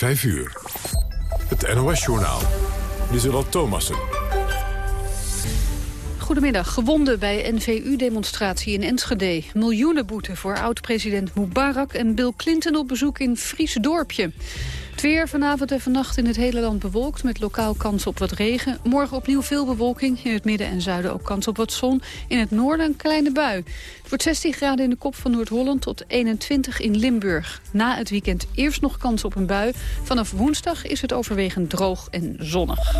5 uur. Het NOS-journaal. Lieselot Thomassen. Goedemiddag. Gewonden bij NVU-demonstratie in Enschede. Miljoenen boete voor oud-president Mubarak en Bill Clinton op bezoek in Friese dorpje. Het weer vanavond en vannacht in het hele land bewolkt... met lokaal kans op wat regen. Morgen opnieuw veel bewolking. In het midden en zuiden ook kans op wat zon. In het noorden een kleine bui. Het wordt 16 graden in de kop van Noord-Holland tot 21 in Limburg. Na het weekend eerst nog kans op een bui. Vanaf woensdag is het overwegend droog en zonnig.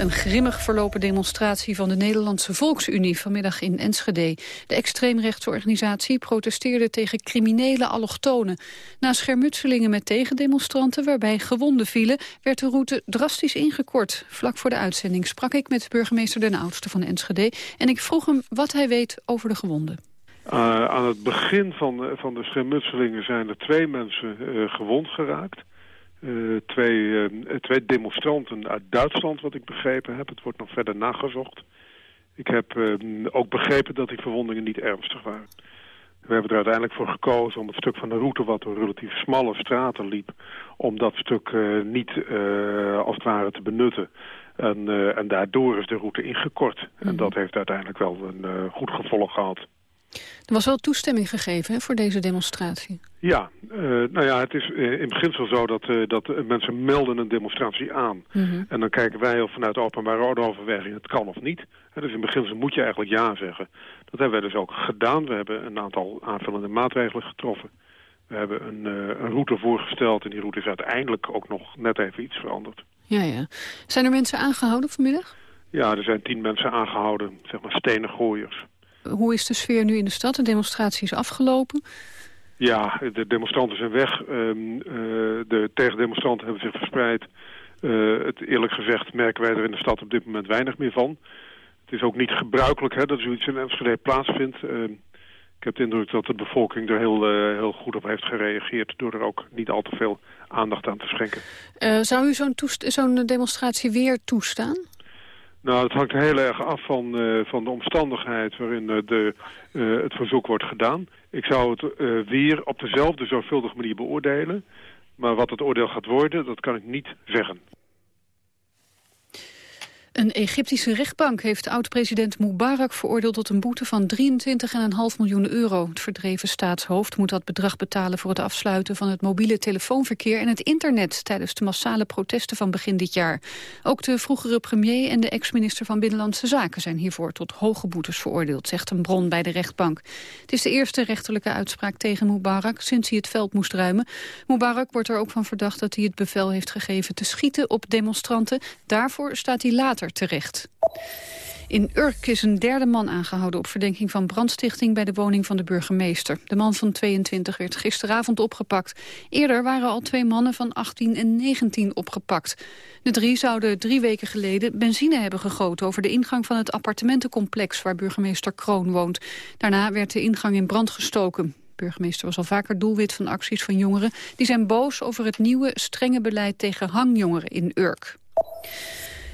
Een grimmig verlopen demonstratie van de Nederlandse Volksunie vanmiddag in Enschede. De extreemrechtse organisatie protesteerde tegen criminele allochtonen. Na schermutselingen met tegendemonstranten waarbij gewonden vielen... werd de route drastisch ingekort. Vlak voor de uitzending sprak ik met burgemeester Den Oudste van Enschede... en ik vroeg hem wat hij weet over de gewonden. Uh, aan het begin van, van de schermutselingen zijn er twee mensen uh, gewond geraakt. Uh, twee, uh, twee demonstranten uit Duitsland, wat ik begrepen heb. Het wordt nog verder nagezocht. Ik heb uh, ook begrepen dat die verwondingen niet ernstig waren. We hebben er uiteindelijk voor gekozen om het stuk van de route... wat door relatief smalle straten liep... om dat stuk niet als het ware te benutten. En, en daardoor is de route ingekort. Mm -hmm. En dat heeft uiteindelijk wel een goed gevolg gehad. Er was wel toestemming gegeven hè, voor deze demonstratie. Ja, uh, nou ja, het is uh, in beginsel zo dat, uh, dat mensen melden een demonstratie aan. Mm -hmm. En dan kijken wij of vanuit openbare ordeoverweging het kan of niet. En dus in beginsel moet je eigenlijk ja zeggen. Dat hebben wij dus ook gedaan. We hebben een aantal aanvullende maatregelen getroffen. We hebben een, een route voorgesteld en die route is uiteindelijk ook nog net even iets veranderd. Ja, ja. Zijn er mensen aangehouden vanmiddag? Ja, er zijn tien mensen aangehouden, zeg maar stenen gooiers. Hoe is de sfeer nu in de stad? De demonstratie is afgelopen. Ja, de demonstranten zijn weg. Um, uh, de tegendemonstranten hebben zich verspreid. Uh, het, eerlijk gezegd merken wij er in de stad op dit moment weinig meer van. Het is ook niet gebruikelijk hè, dat zoiets in Enschede plaatsvindt. Uh, ik heb de indruk dat de bevolking er heel, uh, heel goed op heeft gereageerd... door er ook niet al te veel aandacht aan te schenken. Zou u zo'n zo demonstratie weer toestaan? Nou, het hangt heel erg af van, uh, van de omstandigheid waarin uh, de, uh, het verzoek wordt gedaan. Ik zou het weer op dezelfde zorgvuldige manier beoordelen. Maar wat het oordeel gaat worden, dat kan ik niet zeggen. Een Egyptische rechtbank heeft oud-president Mubarak veroordeeld tot een boete van 23,5 miljoen euro. Het verdreven staatshoofd moet dat bedrag betalen voor het afsluiten van het mobiele telefoonverkeer en het internet tijdens de massale protesten van begin dit jaar. Ook de vroegere premier en de ex-minister van Binnenlandse Zaken zijn hiervoor tot hoge boetes veroordeeld, zegt een bron bij de rechtbank. Het is de eerste rechterlijke uitspraak tegen Mubarak sinds hij het veld moest ruimen. Mubarak wordt er ook van verdacht dat hij het bevel heeft gegeven te schieten op demonstranten. Daarvoor staat hij later terecht. In Urk is een derde man aangehouden op verdenking van brandstichting bij de woning van de burgemeester. De man van 22 werd gisteravond opgepakt. Eerder waren al twee mannen van 18 en 19 opgepakt. De drie zouden drie weken geleden benzine hebben gegoten over de ingang van het appartementencomplex waar burgemeester Kroon woont. Daarna werd de ingang in brand gestoken. De burgemeester was al vaker doelwit van acties van jongeren. Die zijn boos over het nieuwe strenge beleid tegen hangjongeren in Urk.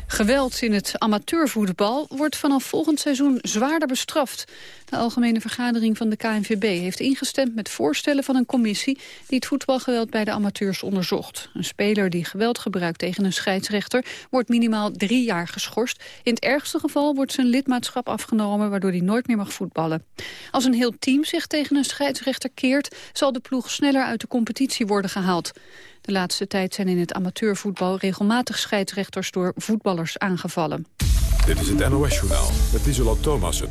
Geweld in het amateurvoetbal wordt vanaf volgend seizoen zwaarder bestraft. De Algemene Vergadering van de KNVB heeft ingestemd met voorstellen van een commissie die het voetbalgeweld bij de amateurs onderzocht. Een speler die geweld gebruikt tegen een scheidsrechter wordt minimaal drie jaar geschorst. In het ergste geval wordt zijn lidmaatschap afgenomen waardoor hij nooit meer mag voetballen. Als een heel team zich tegen een scheidsrechter keert, zal de ploeg sneller uit de competitie worden gehaald. De laatste tijd zijn in het amateurvoetbal regelmatig scheidsrechters door voetballers aangevallen. Dit is het NOS-journaal met Isola Thomassen.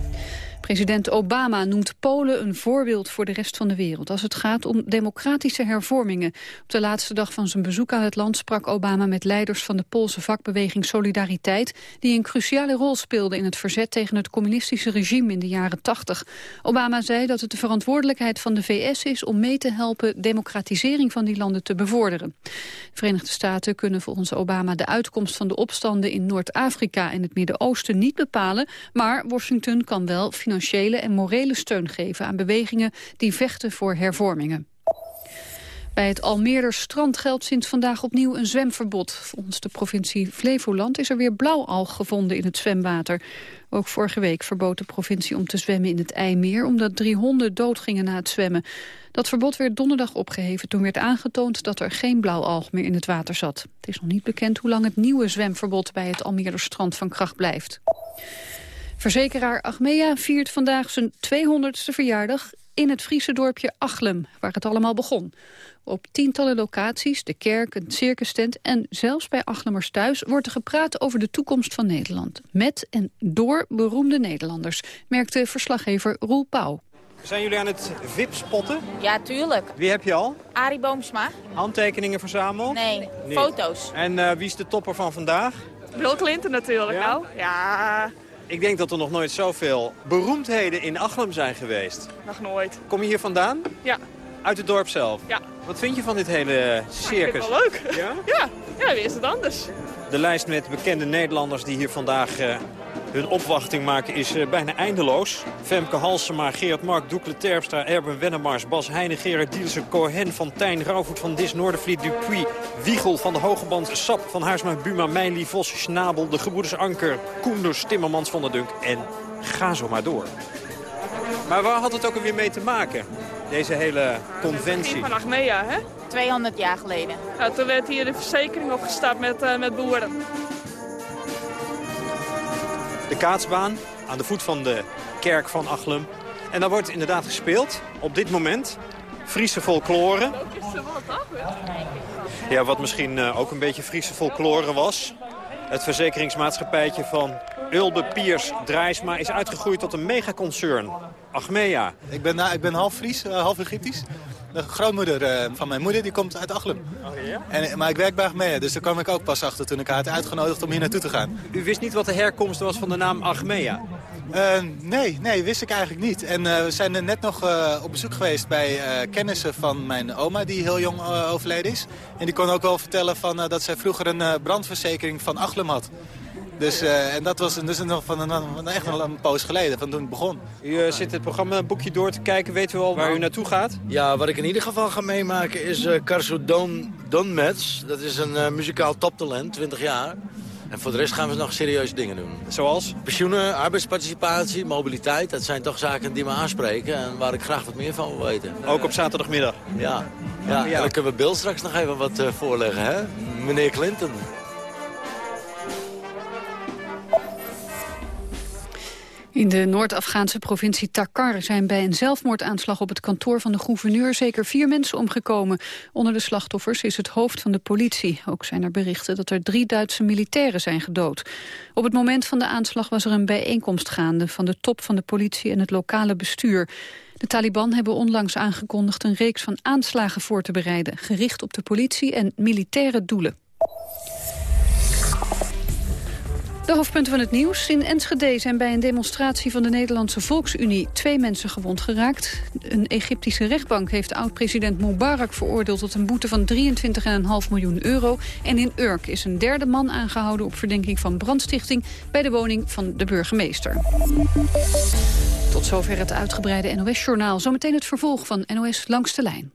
President Obama noemt Polen een voorbeeld voor de rest van de wereld... als het gaat om democratische hervormingen. Op de laatste dag van zijn bezoek aan het land sprak Obama met leiders van de Poolse vakbeweging Solidariteit... die een cruciale rol speelden in het verzet tegen het communistische regime in de jaren 80. Obama zei dat het de verantwoordelijkheid van de VS is om mee te helpen... democratisering van die landen te bevorderen. De Verenigde Staten kunnen volgens Obama de uitkomst van de opstanden in Noord-Afrika en het Midden-Oosten niet bepalen... maar Washington kan wel financieel financiële en morele steun geven aan bewegingen die vechten voor hervormingen. Bij het Almeerder strand geldt sinds vandaag opnieuw een zwemverbod. Volgens de provincie Flevoland is er weer blauwalg gevonden in het zwemwater. Ook vorige week verbood de provincie om te zwemmen in het IJmeer... omdat drie honden doodgingen na het zwemmen. Dat verbod werd donderdag opgeheven toen werd aangetoond... dat er geen blauwalg meer in het water zat. Het is nog niet bekend hoe lang het nieuwe zwemverbod... bij het Almeerder strand van kracht blijft. Verzekeraar Achmea viert vandaag zijn 200ste verjaardag in het Friese dorpje Achlem, waar het allemaal begon. Op tientallen locaties, de kerk, een circustent en zelfs bij Achlemers thuis wordt er gepraat over de toekomst van Nederland. Met en door beroemde Nederlanders, merkte verslaggever Roel Pauw. Zijn jullie aan het VIP-spotten? Ja, tuurlijk. Wie heb je al? Arie Boomsma? Handtekeningen verzameld? Nee, foto's. En uh, wie is de topper van vandaag? Bill Clinton natuurlijk, ja? nou. Ja, ik denk dat er nog nooit zoveel beroemdheden in Achlem zijn geweest. Nog nooit. Kom je hier vandaan? Ja. Uit het dorp zelf? Ja. Wat vind je van dit hele circus? Ik vind het wel leuk. Ja? Ja, ja wie is het anders? De lijst met bekende Nederlanders die hier vandaag uh, hun opwachting maken is uh, bijna eindeloos. Femke Halsema, Geert Mark, Doekle Terpstra, Erben Wennemars, Bas Heijnen, Gerard Dielsen, Cohen, Van Tijn, Rauwvoet van Dis, Noordervliet, Dupuy, Wiegel van de Hogeband, Sap van Haarsma, Buma, Meili, Vos, Schnabel, de Gebroeders Anker, Koenders, Timmermans van der Dunk en ga zo maar door. Maar waar had het ook alweer mee te maken, deze hele conventie? van Achmea, hè? 200 jaar geleden. Ja, toen werd hier de verzekering opgestart met, uh, met boeren. Kaatsbaan aan de voet van de kerk van Achlem. En daar wordt inderdaad gespeeld, op dit moment, Friese folklore. Ja, wat misschien uh, ook een beetje Friese folklore was. Het verzekeringsmaatschappijtje van Ulbe Piers Drijsma is uitgegroeid tot een megaconcern. Achmea. Ik ben, uh, ik ben half Fries, uh, half Egyptisch. De grootmoeder uh, van mijn moeder die komt uit Achlem. Oh, ja? en, maar ik werk bij Achmea, dus daar kwam ik ook pas achter toen ik haar had uitgenodigd om hier naartoe te gaan. U wist niet wat de herkomst was van de naam Achmea? Uh, nee, nee, wist ik eigenlijk niet. En uh, we zijn er net nog uh, op bezoek geweest bij kennissen van mijn oma die heel jong overleden is. En die kon ook wel vertellen van, dat zij vroeger een brandverzekering van Achlem had. Dus, en dat was dus nog van een, van echt een, een poos geleden, van toen het begon. U zit het programma boekje door te kijken, weet u al waar u naartoe gaat? Ja, wat ik in ieder geval ga meemaken is uh, Karsu Don, Donmets. Dat is een muzikaal toptalent, 20 jaar. En voor de rest gaan we nog serieuze dingen doen. Zoals? Pensioenen, arbeidsparticipatie, mobiliteit. Dat zijn toch zaken die me aanspreken en waar ik graag wat meer van wil weten. Ook op zaterdagmiddag? Ja. ja, ja. En dan kunnen we Bill straks nog even wat voorleggen, hè? Meneer Clinton. In de Noord-Afghaanse provincie Takar zijn bij een zelfmoordaanslag op het kantoor van de gouverneur zeker vier mensen omgekomen. Onder de slachtoffers is het hoofd van de politie. Ook zijn er berichten dat er drie Duitse militairen zijn gedood. Op het moment van de aanslag was er een bijeenkomst gaande van de top van de politie en het lokale bestuur. De Taliban hebben onlangs aangekondigd een reeks van aanslagen voor te bereiden, gericht op de politie en militaire doelen. De hoofdpunten van het nieuws. In Enschede zijn bij een demonstratie van de Nederlandse Volksunie twee mensen gewond geraakt. Een Egyptische rechtbank heeft oud-president Mubarak veroordeeld tot een boete van 23,5 miljoen euro. En in Urk is een derde man aangehouden op verdenking van brandstichting bij de woning van de burgemeester. Tot zover het uitgebreide NOS-journaal. Zometeen het vervolg van NOS Langs de Lijn.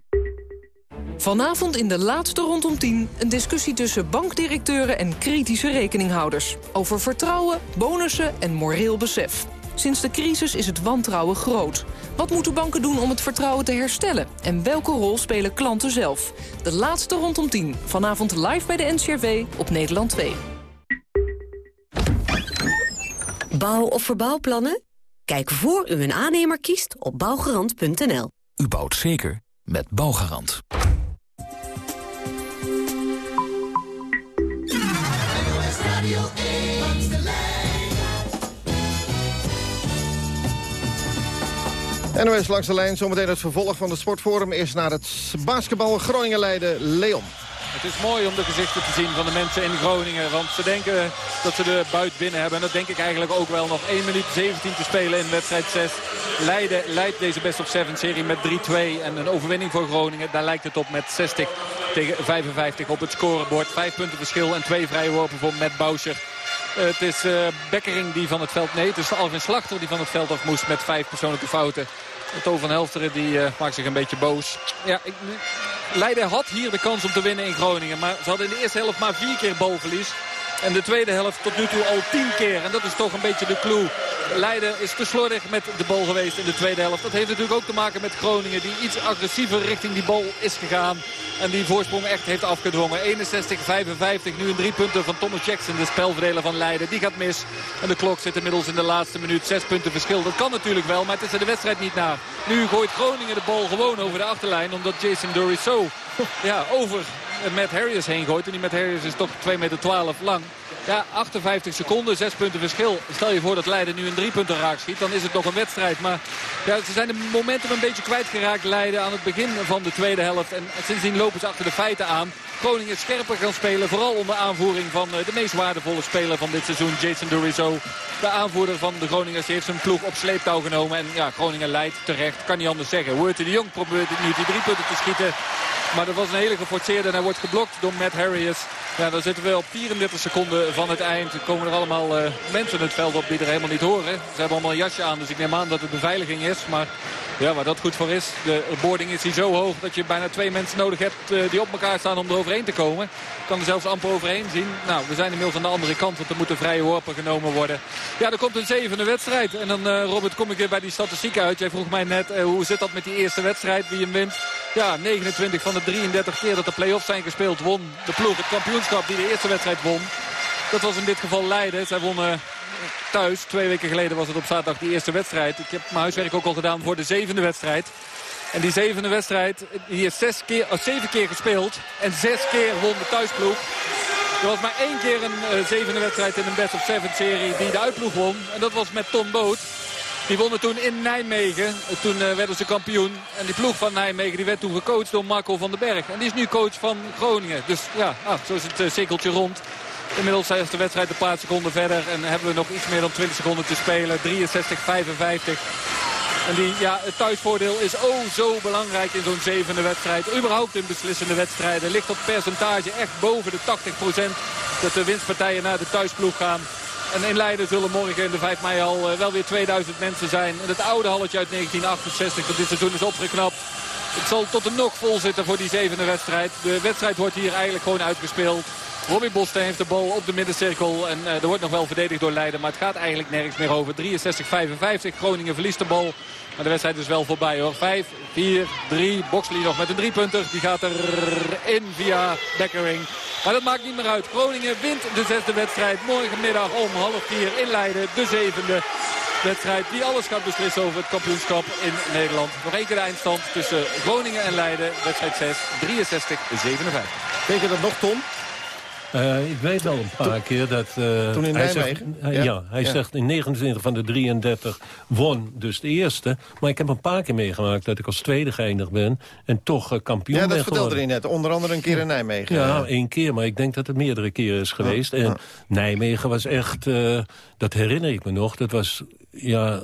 Vanavond in de laatste rondom 10 een discussie tussen bankdirecteuren en kritische rekeninghouders. Over vertrouwen, bonussen en moreel besef. Sinds de crisis is het wantrouwen groot. Wat moeten banken doen om het vertrouwen te herstellen? En welke rol spelen klanten zelf? De laatste rondom 10. Vanavond live bij de NCRV op Nederland 2. Bouw- of verbouwplannen? Kijk voor u een aannemer kiest op bouwgarant.nl. U bouwt zeker met Bouwgarant. NOS langs de lijn, zometeen het vervolg van het sportforum... is naar het basketbal Groningen-Leiden Leon. Het is mooi om de gezichten te zien van de mensen in Groningen. Want ze denken dat ze de buit binnen hebben. En dat denk ik eigenlijk ook wel. Nog 1 minuut 17 te spelen in wedstrijd 6. Leiden leidt deze best of 7 serie met 3-2. En een overwinning voor Groningen. Daar lijkt het op met 60 tegen 55 op het scorebord. Vijf punten verschil en twee vrije worpen voor Matt Bouscher. Het is uh, Bekkering die van het veld... Nee, het is Alvin Slachter die van het veld af moest met vijf persoonlijke fouten. Toon van Helfteren die uh, maakt zich een beetje boos. Ja, ik, Leiden had hier de kans om te winnen in Groningen. Maar ze hadden in de eerste helft maar vier keer balverlies. En de tweede helft tot nu toe al tien keer. En dat is toch een beetje de clue. Leiden is te slordig met de bal geweest in de tweede helft. Dat heeft natuurlijk ook te maken met Groningen. Die iets agressiever richting die bal is gegaan. En die voorsprong echt heeft afgedwongen. 61-55. Nu een drie punten van Thomas Jackson. De spelverdeler van Leiden. Die gaat mis. En de klok zit inmiddels in de laatste minuut. Zes punten verschil. Dat kan natuurlijk wel. Maar het is er de wedstrijd niet naar. Nu gooit Groningen de bal gewoon over de achterlijn. Omdat Jason zo ja, over Matt Harris heen gooit. En die Matt Harris is toch 2,12 meter lang. Ja, 58 seconden, 6 punten verschil. Stel je voor dat Leiden nu een drie punten raak schiet. Dan is het nog een wedstrijd. Maar ja, ze zijn de momentum een beetje kwijtgeraakt Leiden aan het begin van de tweede helft. En sindsdien lopen ze achter de feiten aan. Groningen scherper gaan spelen. Vooral onder aanvoering van de meest waardevolle speler van dit seizoen, Jason Durizo. De aanvoerder van de Groningers heeft zijn ploeg op sleeptouw genomen. En ja, Groningen leidt terecht. Kan niet anders zeggen. Wouter de Jong probeert nu die drie punten te schieten. Maar dat was een hele geforceerde en hij wordt geblokt door Matt Harris. Ja, dan zitten we op 34 seconden van het eind. Er komen er allemaal uh, mensen het veld op die er helemaal niet horen. Ze hebben allemaal een jasje aan, dus ik neem aan dat het beveiliging is. Maar ja, waar dat goed voor is. De boarding is hier zo hoog dat je bijna twee mensen nodig hebt uh, die op elkaar staan om er overheen te komen. Je kan er zelfs amper overheen zien. Nou, we zijn inmiddels aan de andere kant, want er moeten vrije worpen genomen worden. Ja, er komt een zevende wedstrijd. En dan, uh, Robert, kom ik weer bij die statistiek uit. Jij vroeg mij net, hoe zit dat met die eerste wedstrijd, wie hem wint? Ja, 29 van de 33 keer dat de play-offs zijn gespeeld won de ploeg het kampioenschap die de eerste wedstrijd won. Dat was in dit geval Leiden. Zij wonnen thuis. Twee weken geleden was het op zaterdag die eerste wedstrijd. Ik heb mijn huiswerk ook al gedaan voor de zevende wedstrijd. En die zevende wedstrijd, die is zes keer, oh, zeven keer gespeeld. En zes keer won de thuisploeg. Er was maar één keer een uh, zevende wedstrijd in een best of seven serie die de uitploeg won. En dat was met Tom Boot. Die wonnen toen in Nijmegen. Toen uh, werden ze kampioen. En die ploeg van Nijmegen die werd toen gecoacht door Marco van den Berg. En die is nu coach van Groningen. Dus ja, ah, zo is het uh, cirkeltje rond. Inmiddels is de wedstrijd een paar seconden verder. En hebben we nog iets meer dan 20 seconden te spelen. 63-55. En die, ja, het thuisvoordeel is oh zo belangrijk in zo'n zevende wedstrijd. Überhaupt in beslissende wedstrijden. Ligt dat percentage echt boven de 80% dat de winstpartijen naar de thuisploeg gaan. En in Leiden zullen morgen in de 5 mei al uh, wel weer 2000 mensen zijn. En het oude halletje uit 1968 dat dit seizoen is opgeknapt. Het zal tot de nog vol zitten voor die zevende wedstrijd. De wedstrijd wordt hier eigenlijk gewoon uitgespeeld. Robin Bosten heeft de bal op de middencirkel. En uh, er wordt nog wel verdedigd door Leiden. Maar het gaat eigenlijk nergens meer over. 63-55. Groningen verliest de bal. De wedstrijd is wel voorbij hoor. 5, 4, 3. Boxley nog met een driepunter. Die gaat erin via Beckering. Maar dat maakt niet meer uit. Groningen wint de zesde wedstrijd. Morgenmiddag om half vier in Leiden. De zevende wedstrijd die alles gaat beslissen over het kampioenschap in Nederland. Nog één keer de eindstand tussen Groningen en Leiden. Wedstrijd 6, 63-57. Denk je dat nog, Tom? Uh, ik weet wel een paar keer dat... Uh, Toen in hij Nijmegen? Zegt, ja. ja, hij ja. zegt in 29 van de 33 won dus de eerste. Maar ik heb een paar keer meegemaakt dat ik als tweede geëindigd ben... en toch uh, kampioen ben Ja, dat vertelde hij net. Onder andere een keer in Nijmegen. Ja, één keer. Maar ik denk dat het meerdere keren is geweest. En Nijmegen was echt... dat herinner ik me nog. Dat was... Ja,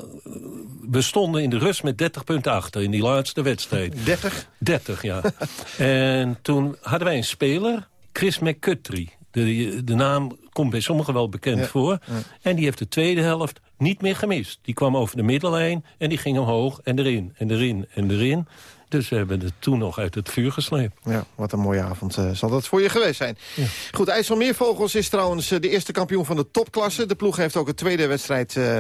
we stonden in de rust met 30 punten achter in die laatste wedstrijd. 30? 30, ja. en toen hadden wij een speler, Chris McCutry. De, de naam komt bij sommigen wel bekend ja, voor. Ja. En die heeft de tweede helft niet meer gemist. Die kwam over de middellijn en die ging omhoog en erin en erin en erin. Dus we hebben het toen nog uit het vuur gesleept. Ja, wat een mooie avond uh, zal dat voor je geweest zijn. Ja. Goed, IJsselmeervogels is trouwens uh, de eerste kampioen van de topklasse. De ploeg heeft ook een tweede wedstrijd uh,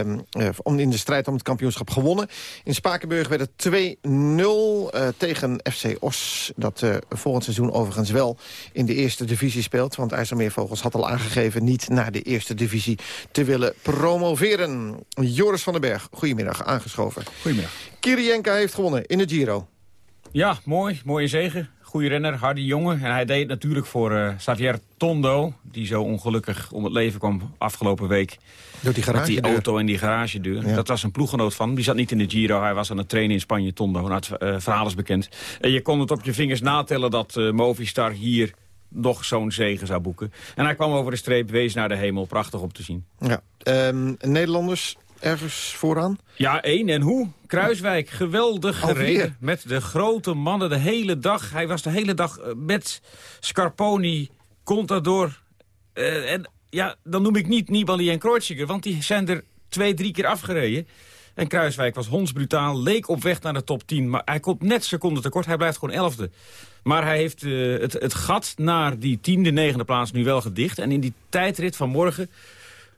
om, in de strijd om het kampioenschap gewonnen. In Spakenburg werd het 2-0 tegen FC Os. Dat volgend seizoen overigens wel in de eerste divisie speelt. Want IJsselmeervogels had al aangegeven niet naar de eerste divisie te willen promoveren. Joris van den Berg, goedemiddag, aangeschoven. Goedemiddag. Kirienka heeft gewonnen in de Giro. Ja, mooi. Mooie zegen. goede renner, harde jongen. En hij deed het natuurlijk voor uh, Xavier Tondo... die zo ongelukkig om het leven kwam afgelopen week. Door die Met die auto en die garagedeur. Dat was een ploeggenoot van. Die zat niet in de Giro. Hij was aan het trainen in Spanje, Tondo. Nou, het uh, verhaal is bekend. En je kon het op je vingers natellen dat uh, Movistar hier nog zo'n zegen zou boeken. En hij kwam over de streep, wees naar de hemel. Prachtig om te zien. Ja. Um, Nederlanders ergens vooraan? Ja, één en hoe? Kruiswijk, geweldig gereden. Met de grote mannen de hele dag. Hij was de hele dag met Scarponi, Contador. Uh, en ja, dan noem ik niet Nibali en Kreuziger, want die zijn er twee, drie keer afgereden. En Kruiswijk was hondsbrutaal, leek op weg naar de top 10. Maar hij komt net seconden tekort, hij blijft gewoon elfde. Maar hij heeft uh, het, het gat naar die tiende, negende plaats nu wel gedicht. En in die tijdrit van morgen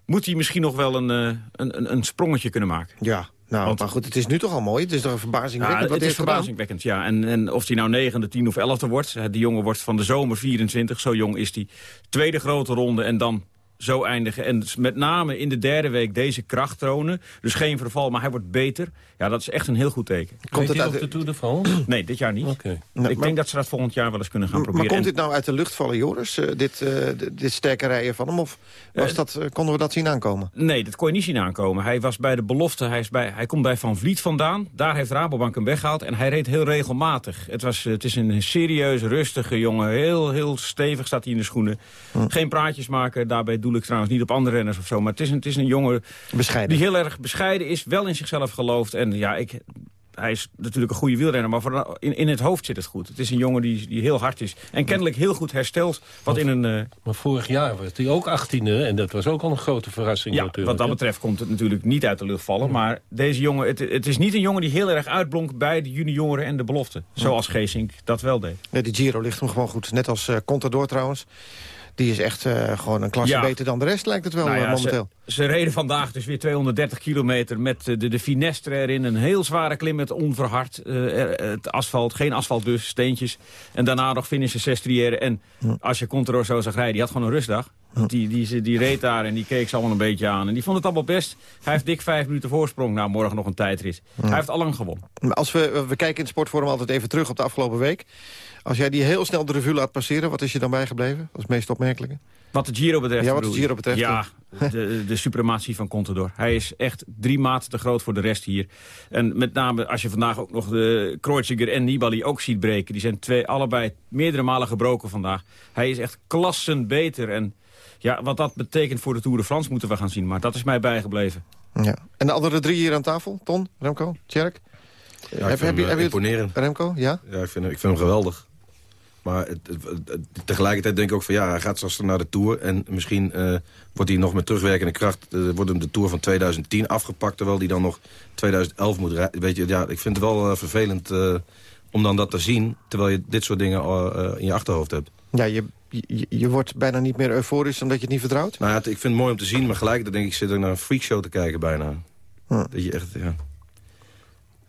moet hij misschien nog wel een, uh, een, een sprongetje kunnen maken. Ja, nou, Want, maar goed, het is nu toch al mooi? Het is toch verbazingwekkend ja, wat Het is verbazingwekkend, ja. En, en of hij nou negende, tien of elfde wordt... die jongen wordt van de zomer 24, zo jong is hij. Tweede grote ronde en dan zo eindigen. En met name in de derde week deze kracht tonen. Dus geen verval, maar hij wordt beter. Ja, dat is echt een heel goed teken. Komt het uit de Tour de France? Nee, dit jaar niet. Okay. Ik denk dat ze dat volgend jaar wel eens kunnen gaan proberen. Maar komt dit nou uit de lucht vallen, Joris? Uh, dit, uh, dit sterke rijden van hem? Of was uh, dat, konden we dat zien aankomen? Nee, dat kon je niet zien aankomen. Hij was bij de belofte. Hij, is bij, hij komt bij Van Vliet vandaan. Daar heeft Rabobank hem weggehaald. En hij reed heel regelmatig. Het, was, het is een serieus, rustige jongen. Heel, heel stevig staat hij in de schoenen. Hm. Geen praatjes maken. Daarbij ik trouwens niet op andere renners of zo. Maar het is een, het is een jongen bescheiden. die heel erg bescheiden is. Wel in zichzelf gelooft. En ja, ik, hij is natuurlijk een goede wielrenner, maar voor, in, in het hoofd zit het goed. Het is een jongen die, die heel hard is. En kennelijk heel goed herstelt. Wat maar, in een, uh... maar vorig jaar was hij ook 18e en dat was ook al een grote verrassing ja, natuurlijk. wat dat betreft komt het natuurlijk niet uit de lucht vallen. Ja. Maar deze jongen, het, het, is niet een jongen die heel erg uitblonk bij de junioren en de belofte. Zoals Geesink dat wel deed. Nee, die Giro ligt hem gewoon goed. Net als uh, Contador trouwens. Die is echt uh, gewoon een klasse ja. beter dan de rest, lijkt het wel nou ja, uh, momenteel. Ze, ze, reden vandaag dus weer 230 kilometer met uh, de, de finestre erin. Een heel zware klim met onverhard. het asfalt, geen asfalt dus, steentjes. En daarna nog finishen Sestriere. En hm. als je Contador zo zag rijden, die had gewoon een rustdag. Die, die, die reed daar en die keek ze allemaal een beetje aan. En die vond het allemaal best. Hij heeft dik vijf minuten voorsprong. Nou, morgen nog een tijdrit. Hij heeft allang gewonnen. Als we, we kijken in het sportforum altijd even terug op de afgelopen week. Als jij die heel snel de revue laat passeren, wat is je dan bijgebleven? Dat is het meest opmerkelijke. Wat de Giro betreft. Ja, wat de Giro betreft. Ja, de, de suprematie van Contador. Hij is echt drie maten te groot voor de rest hier. En met name als je vandaag ook nog de Kreuziger en Nibali ook ziet breken. Die zijn twee, allebei meerdere malen gebroken vandaag. Hij is echt klassen beter. En ja, wat dat betekent voor de Tour de France moeten we gaan zien. Maar dat is mij bijgebleven. Ja. En de andere drie hier aan tafel? Ton, Remco, Tjerk? Ja, heb, heb, je, heb je imponeren. Remco, ja? Ja, ik vind, ik vind hem geweldig. Maar het, het, het, tegelijkertijd denk ik ook van ja, hij gaat straks naar de Tour. En misschien uh, wordt hij nog met terugwerkende kracht... Uh, wordt hem de Tour van 2010 afgepakt... terwijl hij dan nog 2011 moet rijden. Weet je, ja, ik vind het wel uh, vervelend om dan dat te zien... terwijl je dit soort dingen in je achterhoofd hebt. Ja, je, je, je, wordt bijna niet meer euforisch omdat je het niet vertrouwt? Nou ja, ik vind het mooi om te zien, maar gelijk denk ik... zit er naar een freakshow te kijken bijna. Hm. Dat je echt, ja...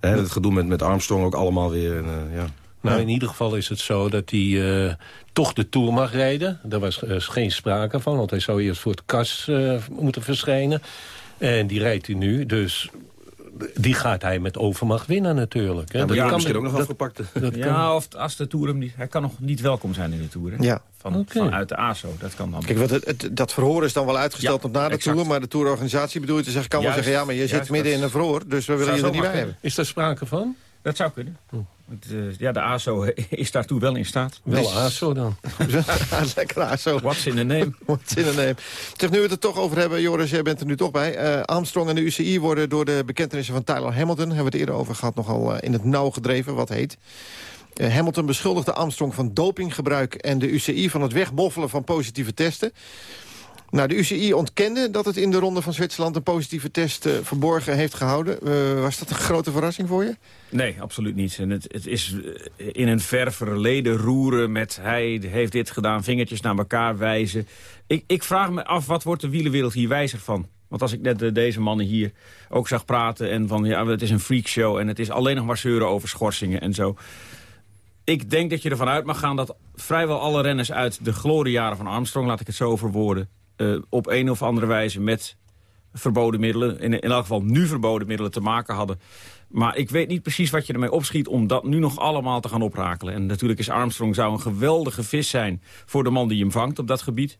Hè, het gedoe met, met Armstrong ook allemaal weer, en, ja... Nou, in ieder geval is het zo dat hij uh, toch de Tour mag rijden. Daar was uh, geen sprake van, want hij zou eerst voor het kas uh, moeten verschijnen. En die rijdt hij nu, dus die gaat hij met overmacht winnen natuurlijk. Hè. Ja, dat ja, kan misschien ook nog dat, afgepakt. Dat ja, kan. of als de Tour hem niet... Hij kan nog niet welkom zijn in de Tour. Hè? Ja. Van. Vanuit de ASO, dat kan dan. Kijk, wat het, het- dat verhoor is dan wel uitgesteld Ja, tot na de exact. Tour... maar de Tourorganisatie bedoel je te zeggen, kan wel zeggen... ja, maar je zit midden in een verhoor, dus we willen je er niet bij hebben. Is daar sprake van? Dat zou kunnen. Hm. Want, eh, ja, de ASO is daartoe wel in staat. Wel Dus- ASO dan. Lekker zo. What's in the name? Wat zin in neem. Zeg, nu we het er toch over hebben, Joris, jij bent er nu toch bij. Eh, Armstrong en de UCI worden door de bekentenissen van Tyler Hamilton... hebben we het eerder over gehad, nogal eh, in het nauw gedreven, wat heet. Eh, Hamilton beschuldigde Armstrong van dopinggebruik... en de UCI van het wegmoffelen van positieve testen. Nou, de UCI ontkende dat het in de ronde van Zwitserland... een positieve test eh, verborgen heeft gehouden. Eh, was dat een grote verrassing voor je? Nee, absoluut niet. En het, het is eh, in een ver verleden roeren met hij heeft dit gedaan, vingertjes naar elkaar wijzen. Ik, ik vraag me af, wat wordt de wielenwereld hier wijzer van? Want als ik net deze mannen hier ook zag praten en van ja, het is een freakshow en het is alleen nog maar zeuren over schorsingen en zo. Ik denk dat je ervan uit mag gaan dat vrijwel alle renners uit de gloriejaren van Armstrong, laat ik het zo verwoorden, op een of andere wijze met verboden middelen, in, in elk geval nu verboden middelen te maken hadden. Maar ik weet niet precies wat je ermee opschiet om dat nu nog allemaal te gaan oprakelen. En natuurlijk is Armstrong zou een geweldige vis zijn voor de man die hem vangt op dat gebied.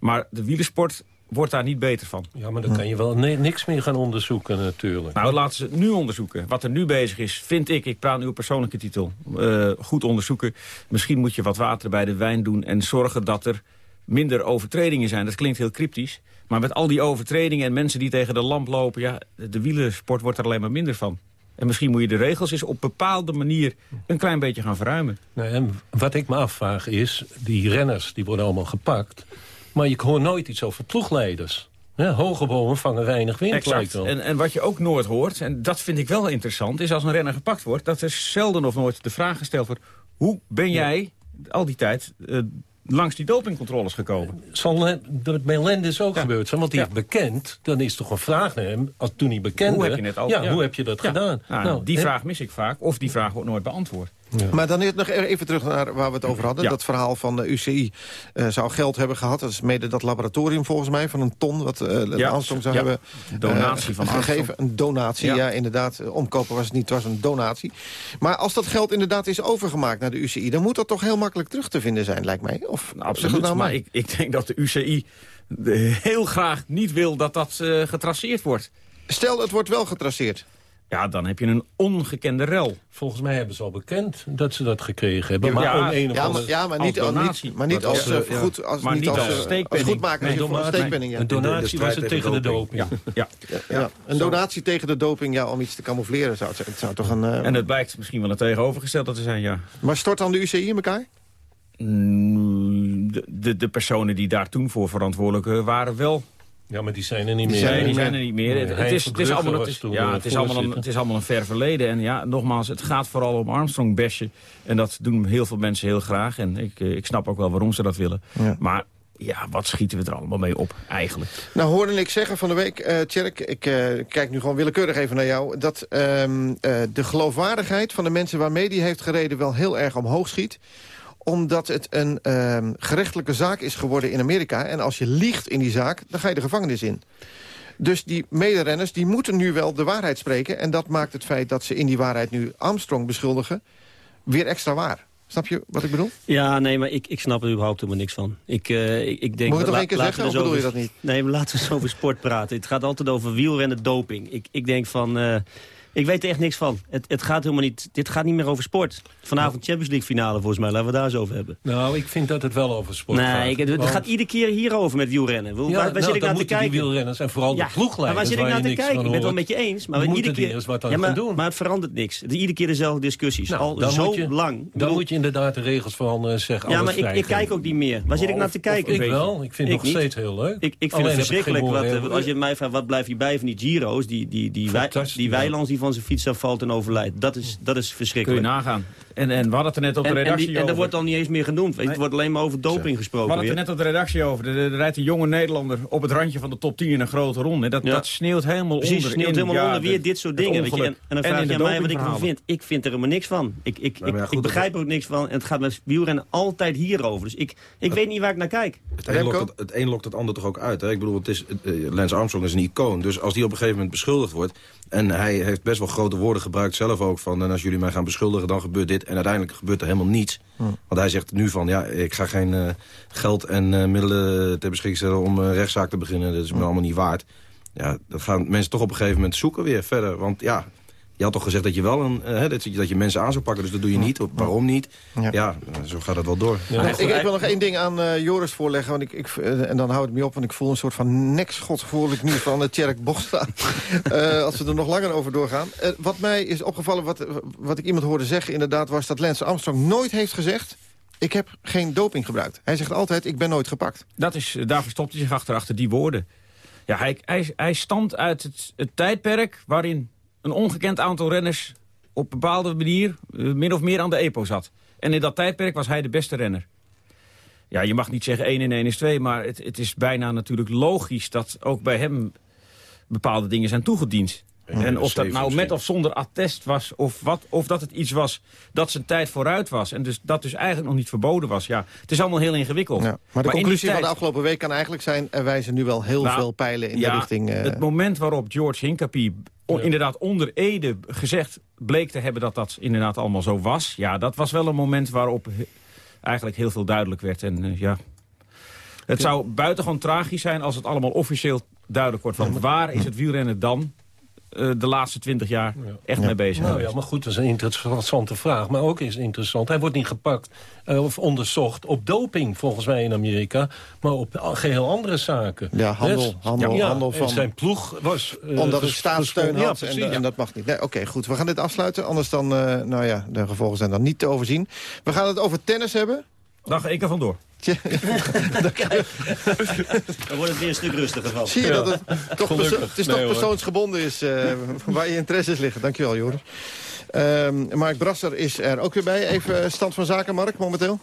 Maar de wielersport wordt daar niet beter van. Ja, maar dan kan je wel ni- niks meer gaan onderzoeken natuurlijk. Nou, laten ze het nu onderzoeken. Wat er nu bezig is, vind ik, ik praat nu op persoonlijke titel, eh, goed onderzoeken. Misschien moet je wat water bij de wijn doen en zorgen dat er minder overtredingen zijn. Dat klinkt heel cryptisch. Maar met al die overtredingen en mensen die tegen de lamp lopen... ja, de wielersport wordt er alleen maar minder van. En misschien moet je de regels eens op bepaalde manier een klein beetje gaan verruimen. Nou, en wat ik me afvraag is, die renners die worden allemaal gepakt... maar ik hoor nooit iets over ploegleiders. Hè, hoge bomen vangen weinig wind, lijkt Exact. wel. En, en wat je ook nooit hoort, en dat vind ik wel interessant... is als een renner gepakt wordt, dat er zelden of nooit de vraag gesteld wordt... hoe ben jij al die tijd eh, langs die dopingcontroles gekomen? Zal dat bij Lendis ook gebeurd zijn? Want die heeft bekend, dan is toch een vraag naar hem... Als, toen hij bekende, Hoe heb je, het al, ja, hoe heb je dat gedaan? Nou, die hè? vraag mis ik vaak, of die vraag wordt nooit beantwoord. Maar dan nog even terug naar waar we het over hadden. Ja. Dat verhaal van de UCI eh, zou geld hebben gehad. Dat is mede dat laboratorium volgens mij van een ton... wat eh Ja. Armstrong zou hebben donatie eh, van gegeven. Armstrong. Een donatie, ja, inderdaad. Eh, Omkopen was het niet, het was een donatie. Maar als dat geld inderdaad is overgemaakt naar de UCI... dan moet dat toch heel makkelijk terug te vinden zijn, lijkt mij. Of het Absoluut, nou maar maar? ik, ik denk dat de UCI heel graag niet wil dat dat eh, getraceerd wordt. Stel, het wordt wel getraceerd. Ja, dan heb je een ongekende rel. Volgens mij hebben ze al bekend dat ze dat gekregen hebben. Maar Ja, om een of Ja, maar, ja, maar niet, als, donatie. niet, maar niet als, eh, eh, ja. vergoed, als, Maar niet als, als eh, als steekpenning. goedmaker Nee, voor een steekpenning. Ja. Een donatie was het tegen de doping. doping. Ja, ja. Ja, een donatie tegen de doping ja, om iets te camoufleren zou het, het zou toch een... En het blijkt misschien wel het tegenovergestelde te zijn, ja. Maar stort dan de UCI in elkaar? Mm, De, de, de personen die daar toen voor verantwoordelijk waren wel... Ja, maar die zijn er niet Die meer. zijn er die zijn er niet meer. Nee, Het- is, het, is allemaal, het, is, toen, ja, eh, het, is allemaal een, het is allemaal een ver verleden. En ja, nogmaals, het gaat vooral om Armstrong bashen. En dat doen heel veel mensen heel graag. En ik, eh, ik snap ook wel waarom ze dat willen. Ja. Maar ja, wat schieten we er allemaal mee op, eigenlijk? Nou hoorde ik zeggen van de week, eh Tjerk, ik eh, kijk nu gewoon willekeurig even naar jou... dat ehm, eh, de geloofwaardigheid van de mensen waarmee die heeft gereden wel heel erg omhoog schiet omdat het een ehm, gerechtelijke zaak is geworden in Amerika. En als je liegt in die zaak, dan ga je de gevangenis in. Dus die mederenners die moeten nu wel de waarheid spreken. En dat maakt het feit dat ze in die waarheid nu Armstrong beschuldigen... weer extra waar. Snap je wat ik bedoel? Ja, nee, maar ik, ik snap er überhaupt helemaal niks van. Ik, eh, ik, ik denk, Moet je het nog één keer zeggen, of bedoel je dat niet? Nee, maar laten we eens over sport praten. Het gaat altijd over wielrennen, doping. Ik, ik denk van... eh, ik weet er echt niks van. Het, het gaat helemaal niet, dit gaat niet meer over sport. Vanavond Champions League finale volgens mij. Laten we daar eens over hebben. Nou, ik vind dat het wel over sport gaat. nee, ik, het Want- gaat iedere keer hierover met wielrennen. Waar, Ja, waar nou, zit ik naar te moeten kijken? die wielrenners en vooral Ja, de ploegleiders... Maar waar zit ik naar je te kijken? Ik ben het wel met je eens. Maar iedere moeten keer, er eens wat ja, maar, doen. maar het verandert niks. De- Iedere keer dezelfde discussies. Nou, Al zo je, lang. Dan bedoel- moet je inderdaad de regels veranderen en zeggen... ja, maar ik, ik kijk ook niet meer. Waar zit ik naar te kijken? Ik wel. Ik vind het nog niet. steeds heel leuk. Ik, ik vind het verschrikkelijk. eh, als je mij vraagt, wat blijf je bij van die Giro's? Die. Weilands die van zijn fiets afvalt en overlijdt. Dat is, dat is Kun je verschrikkelijk. nagaan. En, en we hadden het er net op de En, en, redactie die, en er over. wordt dan niet eens meer genoemd. Het wordt alleen maar over doping We gesproken. hadden het er net op de redactie over. Er, er rijdt een jonge Nederlander op het randje van de top 10 in een grote ronde. Dat, Ja. dat sneeuwt helemaal Precies, onder. sneeuwt helemaal ja, onder de- weer dit soort dingen. Weet je. En, dan vraag je mij wat ik ervan vind. Ik vind er helemaal niks van. Ik, ik, ja, ik, goed, ik begrijp er ook niks van. En het gaat met wielrennen altijd hierover. Dus ik, ik weet niet waar ik naar kijk. Het een, lokt het, het een lokt het ander toch ook uit. Hè? Ik bedoel, het is, eh, Lance Armstrong is een icoon. Dus als die op een gegeven moment beschuldigd wordt... en hij heeft best wel grote woorden gebruikt zelf ook... van en als jullie mij gaan beschuldigen, dan gebeurt dit. En uiteindelijk gebeurt er helemaal niets. Want hij zegt nu van, ja, ik ga geen eh, geld en eh, middelen ter beschikking stellen... om een rechtszaak te beginnen. Dat is me allemaal niet waard. Ja, dat gaan mensen toch op een gegeven moment zoeken weer verder. Want ja... Je had toch gezegd dat je wel een, eh, hè, dat, je, dat je mensen aan zou pakken, dus dat doe je niet. Waarom niet? Ja, eh, zo gaat het wel door. ik, ik wil nog één ding aan eh, Joris voorleggen. Want ik, ik, en dan hou ik me op, want ik voel een soort van ik nu van uh, Tjerk Bogstra. Eh, als we er nog langer over doorgaan. Wat mij is opgevallen, wat, wat ik iemand hoorde zeggen inderdaad... was dat Lance Armstrong nooit heeft gezegd... ik heb geen doping gebruikt. Hij zegt altijd, ik ben nooit gepakt. Dat is, daar verstopt hij zich achter, achter die woorden. Ja, hij, hij, hij stamt uit het, het tijdperk waarin een ongekend aantal renners... op bepaalde manier eh, min of meer aan de EPO zat. En in dat tijdperk was hij de beste renner. Ja, je mag niet zeggen 1 en 1 is 2, maar het, het is bijna natuurlijk logisch... dat ook bij hem bepaalde dingen zijn toegediend. En of dat nou met of zonder attest was, of, wat, of dat het iets was dat zijn tijd vooruit was. En dus dat dus eigenlijk nog niet verboden was. Ja, het is allemaal heel ingewikkeld. Ja, maar de conclusie van de afgelopen week kan eigenlijk zijn... er wijzen nu wel heel Nou, veel pijlen in ja, de richting... eh, Het moment waarop George Hincapie o- inderdaad onder Ede gezegd bleek te hebben dat dat inderdaad allemaal zo was. Ja, dat was wel een moment waarop eigenlijk heel veel duidelijk werd. En eh, ja, het zou buitengewoon tragisch zijn als het allemaal officieel duidelijk wordt. Want waar is het wielrennen dan eh, de laatste twintig jaar echt mee bezig Nou geweest? ja, maar goed, dat is een interessante vraag. Maar ook is interessant, hij wordt niet gepakt eh, of onderzocht op doping, volgens mij in Amerika. Maar op geheel andere zaken. Ja, handel- handel- ja, handel en van- zijn ploeg was... eh, omdat het staatssteun had Ja, en, precies. en dat mag niet. Nee, Oké, goed. We gaan dit afsluiten. Anders dan, eh, nou ja, de gevolgen zijn dan niet te overzien. We gaan het over tennis hebben. Dag, ik er vandoor. Dan wordt het weer een stuk rustiger van. Zie je dat het toch, het is Nee, toch persoonsgebonden is eh, waar je interesses liggen. Dankjewel, Joris. Ehm Mark Brasser is er ook weer bij. Even stand van zaken, Mark, momenteel.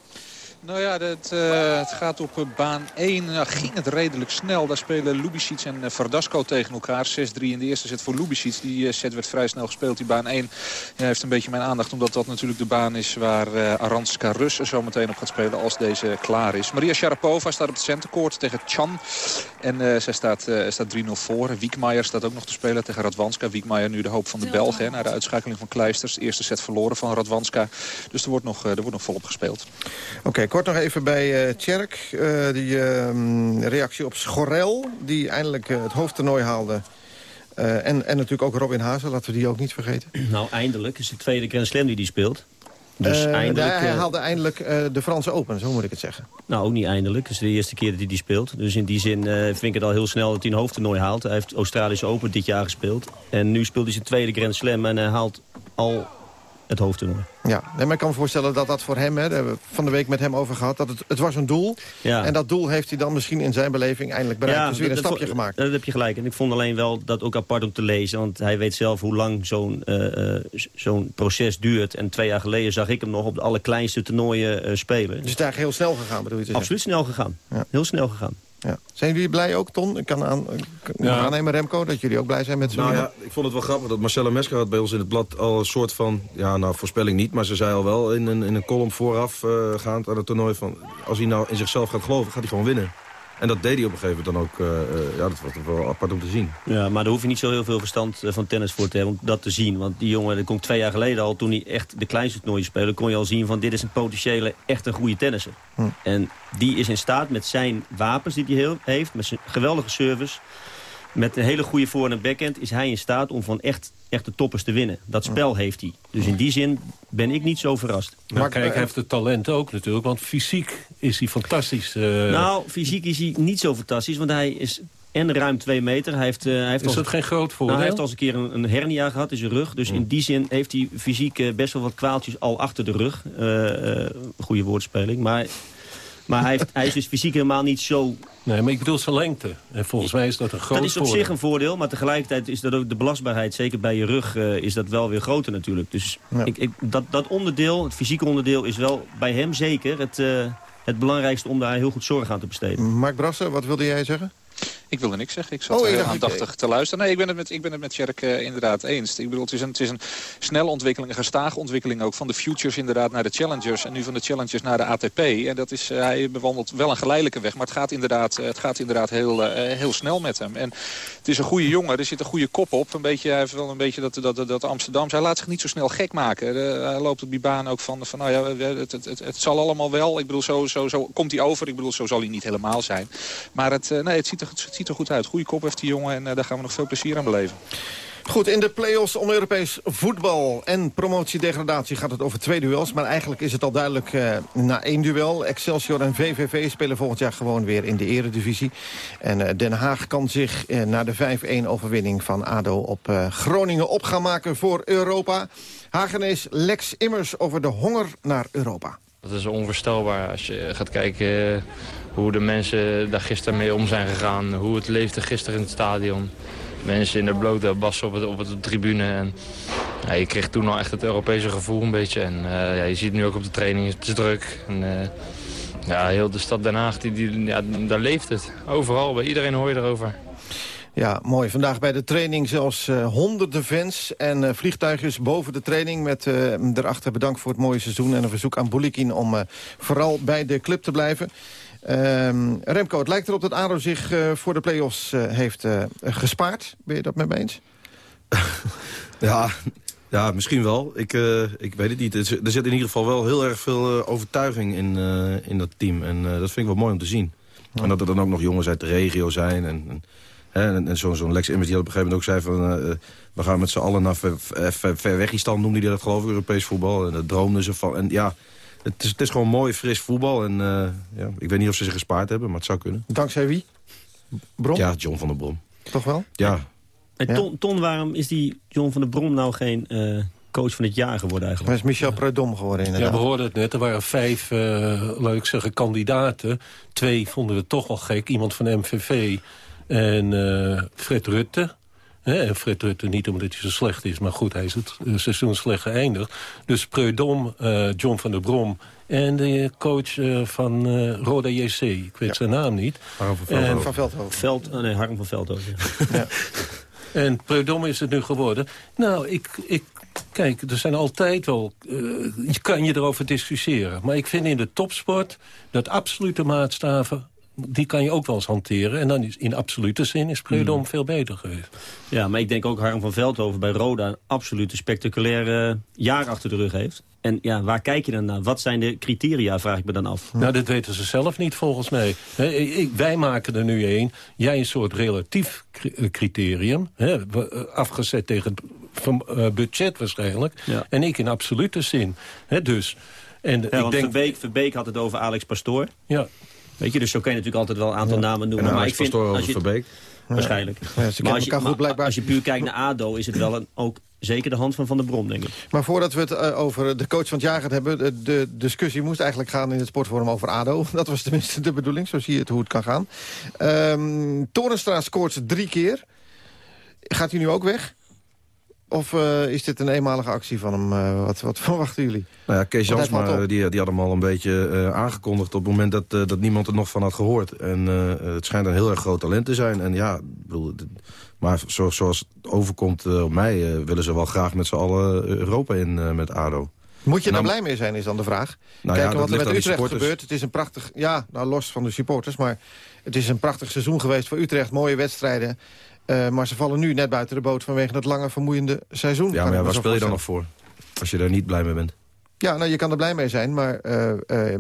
Nou ja, het, eh, het gaat op baan 1. Nou, ging het redelijk snel. Daar spelen Lubicic en eh, Verdasco tegen elkaar. 6-3 in de eerste set voor Lubicic. Die eh, set werd vrij snel gespeeld, die baan 1. Ja, heeft een beetje mijn aandacht, omdat dat natuurlijk de baan is... waar eh Aranska Rus er zo meteen op gaat spelen als deze klaar is. Maria Sharapova staat op het centercourt tegen Chan. En eh, zij staat, eh, staat 3-0 voor. Wiekmaier staat ook nog te spelen tegen Radwanska. Wiekmaier nu de hoop van de Belgen. hè, Na de uitschakeling van Kleisters. Eerste set verloren van Radwanska. Dus er wordt nog, eh, er wordt nog volop gespeeld. Oké, kort nog even bij eh Tjerk. Eh, die ehm, reactie op Schorel, die eindelijk eh, het hoofdtoernooi haalde. En, en natuurlijk ook Robin Hazen, laten we die ook niet vergeten. Nou, eindelijk is de tweede Grand Slam die die speelt. Dus eindelijk... hij eh, haalde eindelijk de Franse Open, zo moet ik het zeggen. Nou, ook niet eindelijk. Het is de eerste keer dat hij die speelt. Dus in die zin vind ik het al heel snel dat hij een hoofdtoernooi haalt. Hij heeft Australische Open dit jaar gespeeld. En nu speelt hij zijn tweede Grand Slam en hij haalt al het hoofdtoernooi. Ja, nee, maar ik kan me voorstellen dat dat voor hem, hè, daar hebben we van de week met hem over gehad, dat het, het was een doel. Ja. En dat doel heeft hij dan misschien in zijn beleving eindelijk bereikt. dus weer een dat- stapje dat- gemaakt. Dat heb je gelijk. En ik vond alleen wel dat ook apart om te lezen. Want hij weet zelf hoe lang zo'n eh, eh, zo'n proces duurt. En twee jaar geleden zag ik hem nog op de allerkleinste toernooien eh, spelen. Dus het is eigenlijk heel snel gegaan, bedoel je Absoluut snel gegaan. Heel snel gegaan. Ja. Zijn jullie blij ook, Ton? Ik kan, aan, ik kan Ja. aannemen, Remco, dat jullie ook blij zijn met zo'n... Nou ja, ik vond het wel grappig dat Marcella Mesker had bij ons in het blad al een soort van... Ja, nou, voorspelling niet, maar ze zei al wel in een, in een column vooraf eh, gaand aan het toernooi van... Als hij nou in zichzelf gaat geloven, gaat hij gewoon winnen. En dat deed hij op een gegeven moment dan ook. eh, eh, ja, dat was wel apart om te zien. Ja, maar daar hoef je niet zo heel veel verstand eh, van tennis voor te hebben om dat te zien. Want die jongen, dat kon ik twee jaar geleden al, toen hij echt de kleinste toernooien speelde... kon je al zien van dit is een potentiële, echt een goede tennisser. Hm. En die is in staat met zijn wapens die hij heel- heeft, met zijn geweldige service... met een hele goede voor- en backhand is hij in staat om van echt, echt de toppers te winnen. Dat spel heeft hij. Dus in die zin ben ik niet zo verrast. Maar kijk, hij heeft het talent ook natuurlijk. Want fysiek is hij fantastisch. eh, Nou, fysiek is hij niet zo fantastisch, want hij is en ruim twee meter. Hij heeft, eh, hij heeft Is dat geen groot voordeel? Nou, hij heeft al eens een keer een, een hernia gehad in zijn rug. Dus in die zin heeft hij fysiek eh, best wel wat kwaaltjes al achter de rug. Goede woordspeling. Maar, maar hij, heeft, hij is dus fysiek helemaal niet zo... Nee, maar ik bedoel zijn lengte. En volgens mij is dat een groot Dat is op voordeel. zich een voordeel, maar tegelijkertijd is dat ook de belastbaarheid, zeker bij je rug, eh, is dat wel weer groter natuurlijk. Dus ik, ik, dat, dat onderdeel, het fysieke onderdeel, is wel bij hem zeker het, eh, het belangrijkste om daar heel goed zorg aan te besteden. Mark Brassen, wat wilde jij zeggen? Ik wilde niks zeggen. Ik zat Oh, heel dacht, aandachtig te luisteren. Nee, ik ben het met, ik ben het met Tjerk eh, inderdaad eens. Ik bedoel, het is, een, het is een snelle ontwikkeling, een gestage ontwikkeling ook. Van de futures inderdaad naar de challengers. En nu van de challengers naar de ATP. En dat is, eh, hij bewandelt wel een geleidelijke weg. Maar het gaat inderdaad, eh, het gaat inderdaad heel, heel snel met hem. En het is een goede jongen. Er zit een goede kop op. Een beetje, hij heeft wel een beetje dat, dat, dat, dat Amsterdamse. Hij laat zich niet zo snel gek maken. Hij loopt op die baan ook van, van nou ja, het, het, het, het zal allemaal wel. Ik bedoel, zo, zo, zo komt hij over. Ik bedoel, zo zal hij niet helemaal zijn. Maar het, nee, het, ziet er, het ziet er goed uit. Goede kop heeft die jongen en eh, daar gaan we nog veel plezier aan beleven. Goed, in de play-offs om Europees voetbal en promotie-degradatie gaat het over twee duels. Maar eigenlijk is het al duidelijk eh, na één duel. Excelsior en VVV spelen volgend jaar gewoon weer in de eredivisie. En eh, Den Haag kan zich eh, na de 5-1-overwinning van ADO op eh, Groningen op gaan maken voor Europa. Hagenees Lex Immers over de honger naar Europa. Dat is onvoorstelbaar als je gaat kijken hoe de mensen daar gisteren mee om zijn gegaan. Hoe het leefde gisteren in het stadion. Mensen in de blote bassen op, op de tribune. En, ja, je kreeg toen al echt het Europese gevoel een beetje. En eh, ja, je ziet nu ook op de training, het is druk. En, eh, ja, heel de stad Den Haag, die, ja, daar leeft het. Overal, bij iedereen hoor je erover. Ja, mooi. Vandaag bij de training zelfs eh, honderden fans en uh, vliegtuigjes boven de training. Met daarachter bedankt voor het mooie seizoen en een verzoek aan Boulikin om vooral bij de club te blijven. Ehm, Remco, het lijkt erop dat ADO zich voor de play-offs heeft gespaard. Ben je dat met me eens? ja, ja, misschien wel. Ik, ik weet het niet. Er zit in ieder geval wel heel erg veel overtuiging in, in dat team. En dat vind ik wel mooi om te zien. En dat er dan ook nog jongens uit de regio zijn. En, en en, en zo'n zo Lex Immers die op een gegeven moment ook zei van... We gaan met z'n allen naar ver, ver, ver wegistan, noemde hij dat geloof ik, Europees voetbal. En dat droomden ze van. En ja, het is, het is gewoon mooi, fris voetbal. En uh, ja, ik weet niet of ze zich gespaard hebben, maar het zou kunnen. Dankzij wie? Brom? Ja, John van der Brom. Toch wel? Ja. En ton, ton, waarom is die John van der Brom nou geen... Uh, coach van het jaar geworden eigenlijk. Hij is Michel Predom geworden inderdaad. Ja, we hoorden het net. Er waren vijf, uh, laat ik zeggen, kandidaten. Twee vonden we toch wel gek. Iemand van MVV en uh, Fred Rutte. En Fred Rutte niet omdat hij zo slecht is, maar goed, hij is het uh, seizoen slecht geëindigd. Dus Preudom, uh, John van der Brom en de coach van Roda JC. Ik weet ja. zijn naam niet. Harm van Veldhoven. En, van Veldhoven. Veld, nee, Harm van Veldhoven. ja. En Preudom is het nu geworden. Nou, ik, ik Kijk, er zijn altijd wel... Uh, kan je erover discussiëren. Maar ik vind in de topsport dat absolute maatstaven die kan je ook wel eens hanteren. En dan is in absolute zin is Preudom hmm. veel beter geweest. Ja, maar ik denk ook Harm van Veldhoven bij Roda... een absolute spectaculaire jaar achter de rug heeft. En ja, waar kijk je dan naar? Wat zijn de criteria, vraag ik me dan af. Nou, dat weten ze zelf niet, volgens mij. wij maken er nu een. Jij een soort relatief eh, criterium. Eh, afgezet tegen het eh, budget waarschijnlijk. En ik in absolute zin. dus... En ja, ik denk... Verbeek, Verbeek had het over Alex Pastoor. Ja. Weet je, dus zo kan je natuurlijk altijd wel een aantal namen noemen. maar ik vind, als je, Verbeek. Waarschijnlijk. Ja, maar als je, goed, blijkbaar. als je puur kijkt naar ADO is het wel een, ook zeker de hand van Van der Brom, denk ik. Maar voordat we het uh, over de coach van het jaar gaan hebben... De, discussie moest eigenlijk gaan in het sportforum over ADO. Dat was tenminste de bedoeling, zo zie je het hoe het kan gaan. Um, Torenstraat scoort drie keer. Gaat hij nu ook weg? Of uh, is dit een eenmalige actie van hem? Uh, wat, wat verwachten jullie? Nou ja, Kees Jansma die, die had hem al een beetje uh, aangekondigd... op het moment dat, dat niemand er nog van had gehoord. En het schijnt een heel erg groot talent te zijn. En ja, bedoel, maar zo, zoals het overkomt op mij... willen ze wel graag met z'n allen Europa in met ADO. Moet je daar blij mee zijn, is dan de vraag. Nou Kijken ja, wat er met Utrecht gebeurt. Het is een prachtig... Ja, nou, los van de supporters, maar... Het is een prachtig seizoen geweest voor Utrecht. Mooie wedstrijden. Uh, maar ze vallen nu net buiten de boot vanwege het lange vermoeiende seizoen. Ja, maar ja, waar speel je dan nog voor? Als je daar niet blij mee bent. Ja, nou, je kan er blij mee zijn, maar uh, uh,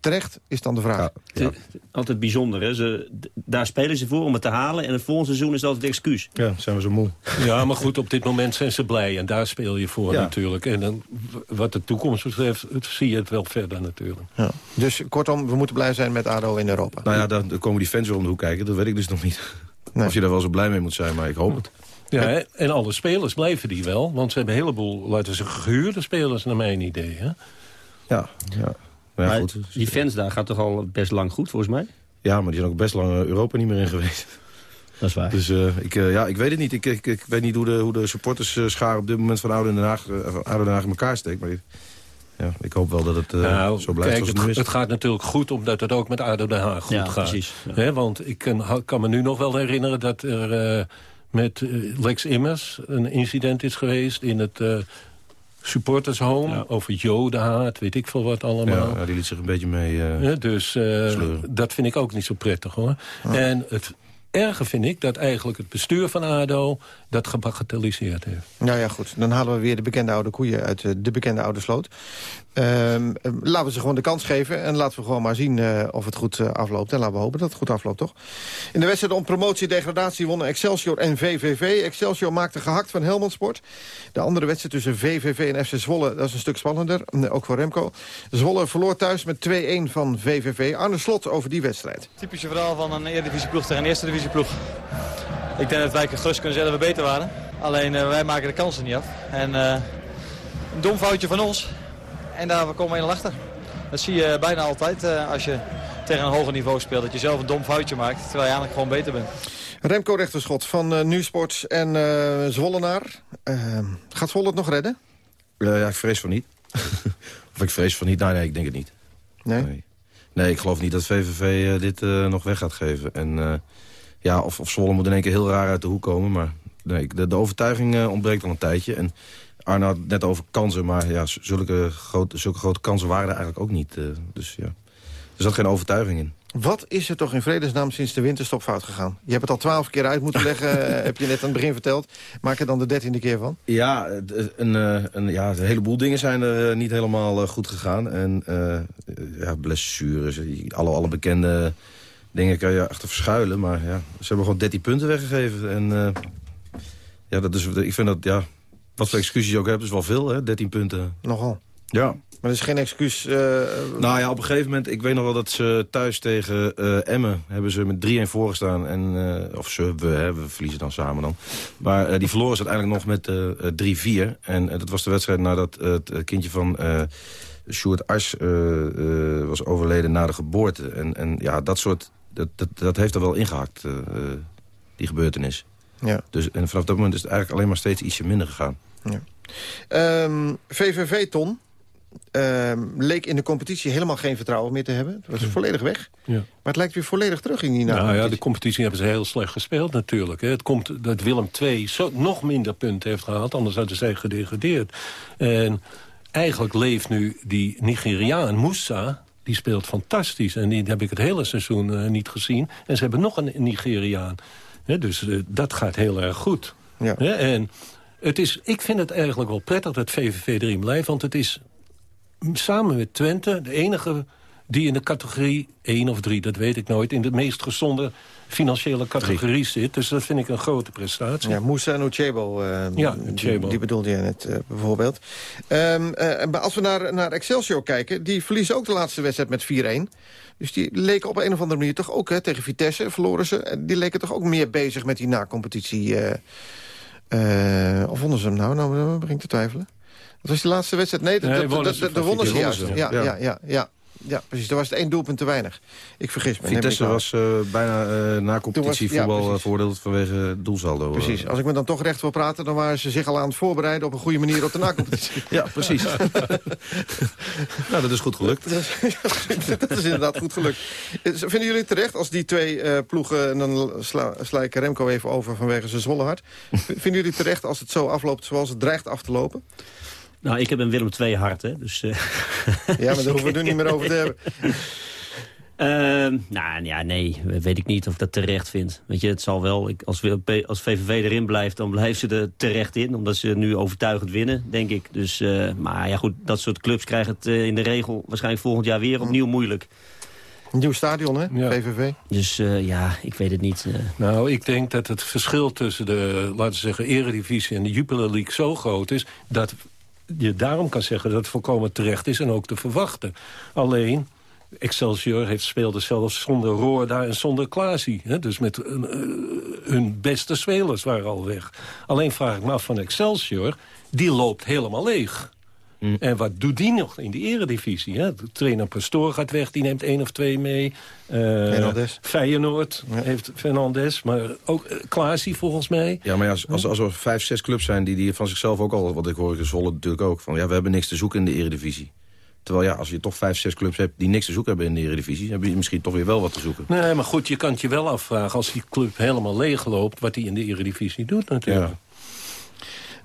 terecht is dan de vraag. Ja, ja. Altijd bijzonder, hè? Ze, daar spelen ze voor om het te halen... en het volgende seizoen is altijd excuus. Ja, zijn we zo moe. Ja, maar goed, op dit moment zijn ze blij en daar speel je voor natuurlijk. En dan, wat de toekomst betreft, zie je het wel verder natuurlijk. Ja. Dus kortom, we moeten blij zijn met ADO in Europa. Nou ja, dan komen die fans weer om de hoek kijken, dat weet ik dus nog niet. Nee. Of je daar wel zo blij mee moet zijn, maar ik hoop het. Ja, en alle spelers blijven die wel. Want ze hebben een heleboel, laten ze gehuurde spelers, naar mijn idee. Hè? Ja, ja. Maar goed. die fans daar gaat toch al best lang goed, volgens mij? Ja, maar die zijn ook best lang Europa niet meer in geweest. Dat is waar. Dus uh, ik, uh, ja, ik weet het niet. Ik, ik, ik, weet niet hoe de, hoe de supporters uh, schaar op dit moment van Oude Den Haag, Oude Den Haag in elkaar steekt. Maar ja, ik hoop wel dat het uh, nou, zo blijft kijk, het, het, het, gaat natuurlijk goed omdat het ook met ADO Den Haag goed ja, gaat. Precies, ja. want ik kan, kan, me nu nog wel herinneren dat er uh, met uh, Lex Immers een incident is geweest in het supportershome ja. over jodenhaat, weet ik veel wat allemaal. Ja, die liet zich een beetje mee Dus dat vind ik ook niet zo prettig hoor. En het erger vind ik dat eigenlijk het bestuur van ADO dat gebagatelliseerd heeft. Nou ja, goed. Dan halen we weer de bekende oude koeien uit eh, de bekende oude sloot. Uh, laten we ze gewoon de kans geven en laten we gewoon maar zien uh, of het goed uh, afloopt. En laten we hopen dat het goed afloopt, toch? In de wedstrijd om promotie-degradatie wonnen Excelsior en VVV. Excelsior maakte gehakt van Helmond Sport. De andere wedstrijd tussen VVV en FC Zwolle, dat is een stuk spannender. Ook voor Remco. Zwolle verloor thuis met 2-1 van VVV. Arne Slot over die wedstrijd. Typische verhaal van een Eredivisieploeg tegen een Eerste Divisieploeg. Ik denk dat wij gerust kunnen zeggen dat we beter waren. Alleen uh, wij maken de kansen niet af. En uh, een dom foutje van ons. En daar komen we 1 achter. Dat zie je bijna altijd uh, als je tegen een hoger niveau speelt. Dat je zelf een dom foutje maakt, terwijl je eigenlijk gewoon beter bent. Remco Rechterschot van uh, Nusports en uh, Zwollenaar. gaat Zwolle het nog redden? ja, ik vrees van niet. of ik vrees van niet? Nou, nee, ik denk het niet. Nee? Nee, nee ik geloof niet dat VVV dit nog weg gaat geven. En ja, of, of Zwolle moet in één keer heel raar uit de hoek komen. Maar nee, de, de overtuiging eh, ontbreekt al een tijdje. En Arno had net over kansen, maar ja, zulke, grote, zulke grote kansen waren er eigenlijk ook niet. eh, dus ja, er zat geen overtuiging in. Wat is er toch in vredesnaam sinds de winterstop fout gegaan? Je hebt het al twaalf keer uit moeten leggen, eh, heb je net aan het begin verteld. Maak er dan de dertiende keer van. Ja, een, een, ja, een heleboel dingen zijn er niet helemaal goed gegaan. En ja, blessures, alle, alle bekende dingen kan je achter verschuilen. Maar ja, ze hebben gewoon 13 punten weggegeven. En ja, dat is, ik vind dat, ja, wat voor excuses je ook hebt, is wel veel, hè, 13 punten. Nogal. Ja. Maar dat is geen excuus. eh, Nou ja, op een gegeven moment, ik weet nog wel dat ze thuis tegen eh, Emmen... hebben ze met 3-1 voorgestaan. En, eh, of ze, we, hè, we verliezen dan samen dan. Maar die verloren ze uiteindelijk nog met eh, eh, 3-4. En dat was de wedstrijd nadat het kindje van eh Sjoerd Ars eh, eh, was overleden na de geboorte. En, en ja, dat soort, dat, dat, dat heeft er wel ingehakt, eh, eh, die gebeurtenis. Ja. Dus, en vanaf dat moment is het eigenlijk alleen maar steeds ietsje minder gegaan. Ja. Ehm, VVV, Ton, ehm, leek in de competitie helemaal geen vertrouwen meer te hebben. Het was volledig weg. Ja. Maar het lijkt weer volledig terug in die Nou ja, de competitie hebben ze heel slecht gespeeld natuurlijk. hè. Het komt dat Willem II zo, nog minder punten heeft gehaald. Anders hadden zij gedegradeerd. En eigenlijk leeft nu die Nigeriaan, Moussa... die speelt fantastisch. En die heb ik het hele seizoen eh, niet gezien. En ze hebben nog een Nigeriaan. Dus eh, dat gaat heel erg goed. Ja. En het is, ik vind het eigenlijk wel prettig dat VVV erin blijft. Want het is samen met Twente de enige die in de categorie 1 of 3, dat weet ik nooit... in de meest gezonde financiële categorie zit. Dus dat vind ik een grote prestatie. Ja, Moussa en Uchebo, eh, Ja, Uchebo. die bedoelde je net eh, bijvoorbeeld. Ehm, eh, maar als we naar, naar Excelsior kijken, die verliezen ook de laatste wedstrijd met 4-1. Dus die leken op een of andere manier toch ook hè, tegen Vitesse, verloren ze. En die leken toch ook meer bezig met die na-competitie. eh, eh, of vonden ze hem nou? Nou, begin ik te twijfelen. Wat was die laatste wedstrijd? Nee, de, Nee, de, de, de, de ze juist. Ja, ja. ja, ja, ja, precies. Er was het één doelpunt te weinig. Ik vergis me. Vitesse was eh, bijna eh, na competitie Toen was- ja, voetbal eh, veroordeeld vanwege doelsaldo. Precies. Als ik me dan toch recht wil praten... dan waren ze zich al aan het voorbereiden op een goede manier op de na-competitie. Ja, precies. nou, dat is goed gelukt. Dat is, dat is inderdaad goed gelukt. Vinden jullie terecht als die twee ploegen... en dan sla, sla ik Remco even over vanwege zijn zwolle hart... vinden jullie terecht als het zo afloopt zoals het dreigt af te lopen? Nou, ik heb een Willem II hart, hè. Dus, eh, Ja, maar daar hoeven we het nu niet meer over te hebben. Ehm, nou ja, nee, weet ik niet of ik dat terecht vind. Weet je, het zal wel, ik, als, we- als VVV erin blijft, dan blijft ze er terecht in. Omdat ze nu overtuigend winnen, denk ik. Dus, eh, maar ja goed, dat soort clubs krijgen het eh, in de regel waarschijnlijk volgend jaar weer opnieuw moeilijk. Nieuw stadion, hè? VVV. Dus eh, ja, ik weet het niet. Nou, ik denk dat het verschil tussen de, laten we zeggen, eredivisie en de Jupiler League zo groot is... dat je daarom kan zeggen dat het volkomen terecht is en ook te verwachten. Alleen, Excelsior heeft, speelde zelfs zonder Roorda en zonder Klaasie. Hè? Dus met eh, hun beste spelers waren al weg. Alleen vraag ik me af van Excelsior, die loopt helemaal leeg. En wat doet die nog in de eredivisie? Hè? De trainer Pastoor gaat weg, die neemt één of twee mee. Eh Fernandes. Feyenoord heeft Fernandes, maar ook uh, Klaasie volgens mij. Ja, maar ja, als, als, als er vijf, zes clubs zijn die, die van zichzelf ook al... wat ik hoor in Zwolle natuurlijk ook... van ja, we hebben niks te zoeken in de eredivisie. Terwijl ja, als je toch vijf, zes clubs hebt die niks te zoeken hebben in de eredivisie... heb je misschien toch weer wel wat te zoeken. Nee, maar goed, je kan het je wel afvragen... als die club helemaal leeg loopt, wat hij in de eredivisie doet natuurlijk.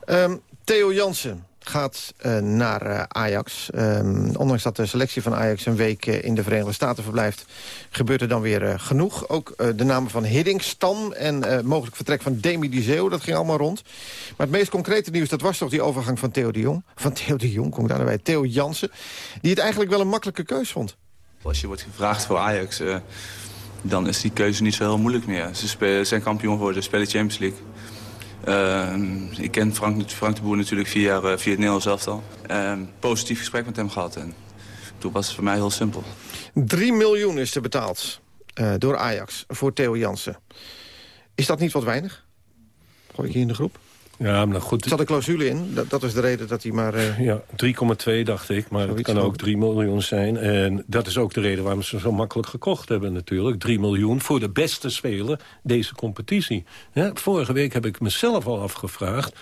Um, Theo Jansen gaat uh, naar uh, Ajax. Um, ondanks dat de selectie van Ajax een week uh, in de Verenigde Staten verblijft... gebeurt er dan weer genoeg. Ook de namen van Hiddink, Stam en mogelijk vertrek van Demi Di dat ging allemaal rond. Maar het meest concrete nieuws, dat was toch die overgang van Theo de Jong. Van Theo de Jong, kom ik daar naar bij. Theo Jansen, die het eigenlijk wel een makkelijke keus vond. Als je wordt gevraagd voor Ajax, dan is die keuze niet zo heel moeilijk meer. Ze zijn kampioen geworden, spelen Champions League. Uh, ik ken Frank, Frank de Boer natuurlijk jaar uh, via het Nederlands elftal. Uh, positief gesprek met hem gehad en toen was het voor mij heel simpel. 3 miljoen is er betaald uh, door Ajax voor Theo Jansen. Is dat niet wat weinig? Gooi ik hier in de groep? Ja, maar goed. Er zat een clausule in. Dat, dat is de reden dat hij maar... Uh... Ja, 3,2 dacht ik. Maar het kan ook 3 miljoen zijn. En dat is ook de reden waarom ze zo makkelijk gekocht hebben natuurlijk. 3 miljoen voor de beste speler deze competitie. Ja, vorige week heb ik mezelf al afgevraagd...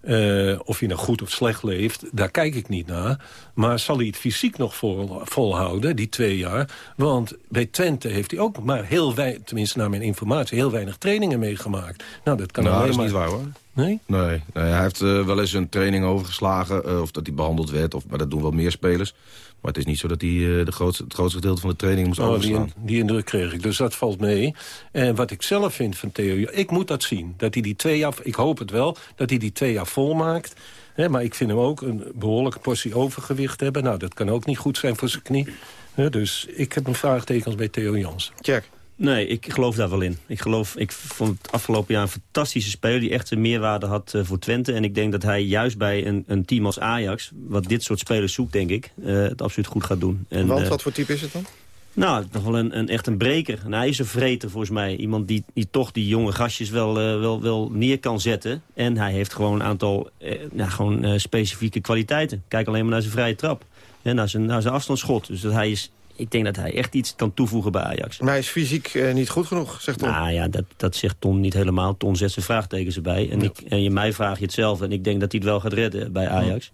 Eh, of hij nou goed of slecht leeft, daar kijk ik niet naar. Maar zal hij het fysiek nog vol, volhouden, die twee jaar? Want bij Twente heeft hij ook maar heel weinig... tenminste naar mijn informatie, heel weinig trainingen meegemaakt. Nou, dat kan nou, alleen dat is maar... niet waar hoor. Nee? Nee, nee hij heeft eh, wel eens een training overgeslagen. eh, of dat hij behandeld werd. Of, maar dat doen wel meer spelers. Maar het is niet zo dat hij eh, de grootste, het grootste gedeelte van de training moest Oh, die, overslaan. die indruk kreeg ik, dus dat valt mee. En wat ik zelf vind van Theo, ik moet dat zien. Dat hij die twee jaar, ik hoop het wel, dat hij die twee jaar volmaakt. Hè, maar ik vind hem ook een behoorlijke portie overgewicht hebben. Nou, dat kan ook niet goed zijn voor zijn knie. Hè, dus ik heb mijn vraagtekens bij Theo Jansen. Check. Nee, ik geloof daar wel in. Ik, geloof, ik vond het afgelopen jaar een fantastische speler... die echt een meerwaarde had eh, voor Twente. En ik denk dat hij juist bij een, een team als Ajax... wat dit soort spelers zoekt, denk ik... eh, het absoluut goed gaat doen. En, Want eh, wat voor type is het dan? Nou, toch wel een, een, echt een breker. Een ijzervreter volgens mij. Iemand die, die toch die jonge gastjes wel, wel, wel neer kan zetten. En hij heeft gewoon een aantal nou, gewoon, specifieke kwaliteiten. Kijk alleen maar naar zijn vrije trap. En naar zijn, naar zijn afstandsschot. Dus dat hij is, ik denk dat hij echt iets kan toevoegen bij Ajax. Maar hij is fysiek eh, niet goed genoeg, zegt Tom. Nou ja, dat, dat zegt Ton niet helemaal. Ton zet zijn vraagtekens erbij. En, ik, en je, mij vraag je hetzelfde. En ik denk dat hij het wel gaat redden bij Ajax.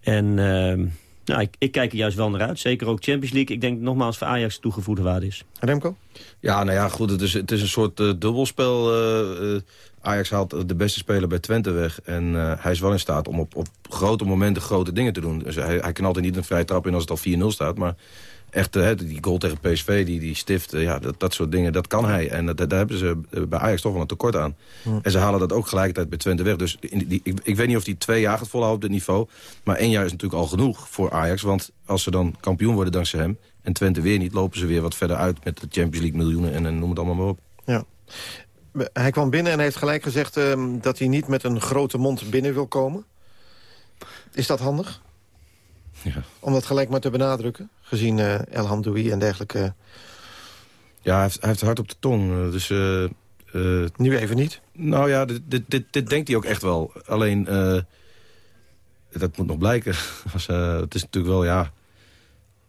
En ehm, nou, ik, ik kijk er juist wel naar uit. Zeker ook Champions League. Ik denk nogmaals voor Ajax toegevoegde waarde is. Remco? Ja, nou ja, goed, het is, het is een soort eh, dubbelspel. eh, eh, Ajax haalt de beste speler bij Twente weg. En eh, hij is wel in staat om op, op grote momenten grote dingen te doen. Dus hij, hij knalt er niet een vrije trap in als het al 4-0 staat. Maar echt, eh, die goal tegen PSV, die, die stift, eh, ja, dat, dat soort dingen, dat kan hij. En dat, daar hebben ze eh, bij Ajax toch wel een tekort aan. En ze halen dat ook gelijkertijd bij Twente weg. Dus in die, ik, ik weet niet of die twee jaar gaat volhouden op dit niveau. Maar één jaar is natuurlijk al genoeg voor Ajax. Want als ze dan kampioen worden dankzij hem... en Twente weer niet, lopen ze weer wat verder uit... met de Champions League miljoenen en, en noem het allemaal maar op. Ja. Hij kwam binnen en heeft gelijk gezegd ehm, dat hij niet met een grote mond binnen wil komen. Is dat handig? Ja. Om dat gelijk maar te benadrukken, gezien eh El Hamdoui en dergelijke. Ja, hij heeft, hij heeft hard op de tong. eh, Dus, eh, eh, nu even niet? Nou ja, dit, dit, dit, dit denkt hij ook echt wel. Alleen, eh, dat moet nog blijken. Als, eh, het is natuurlijk wel, ja...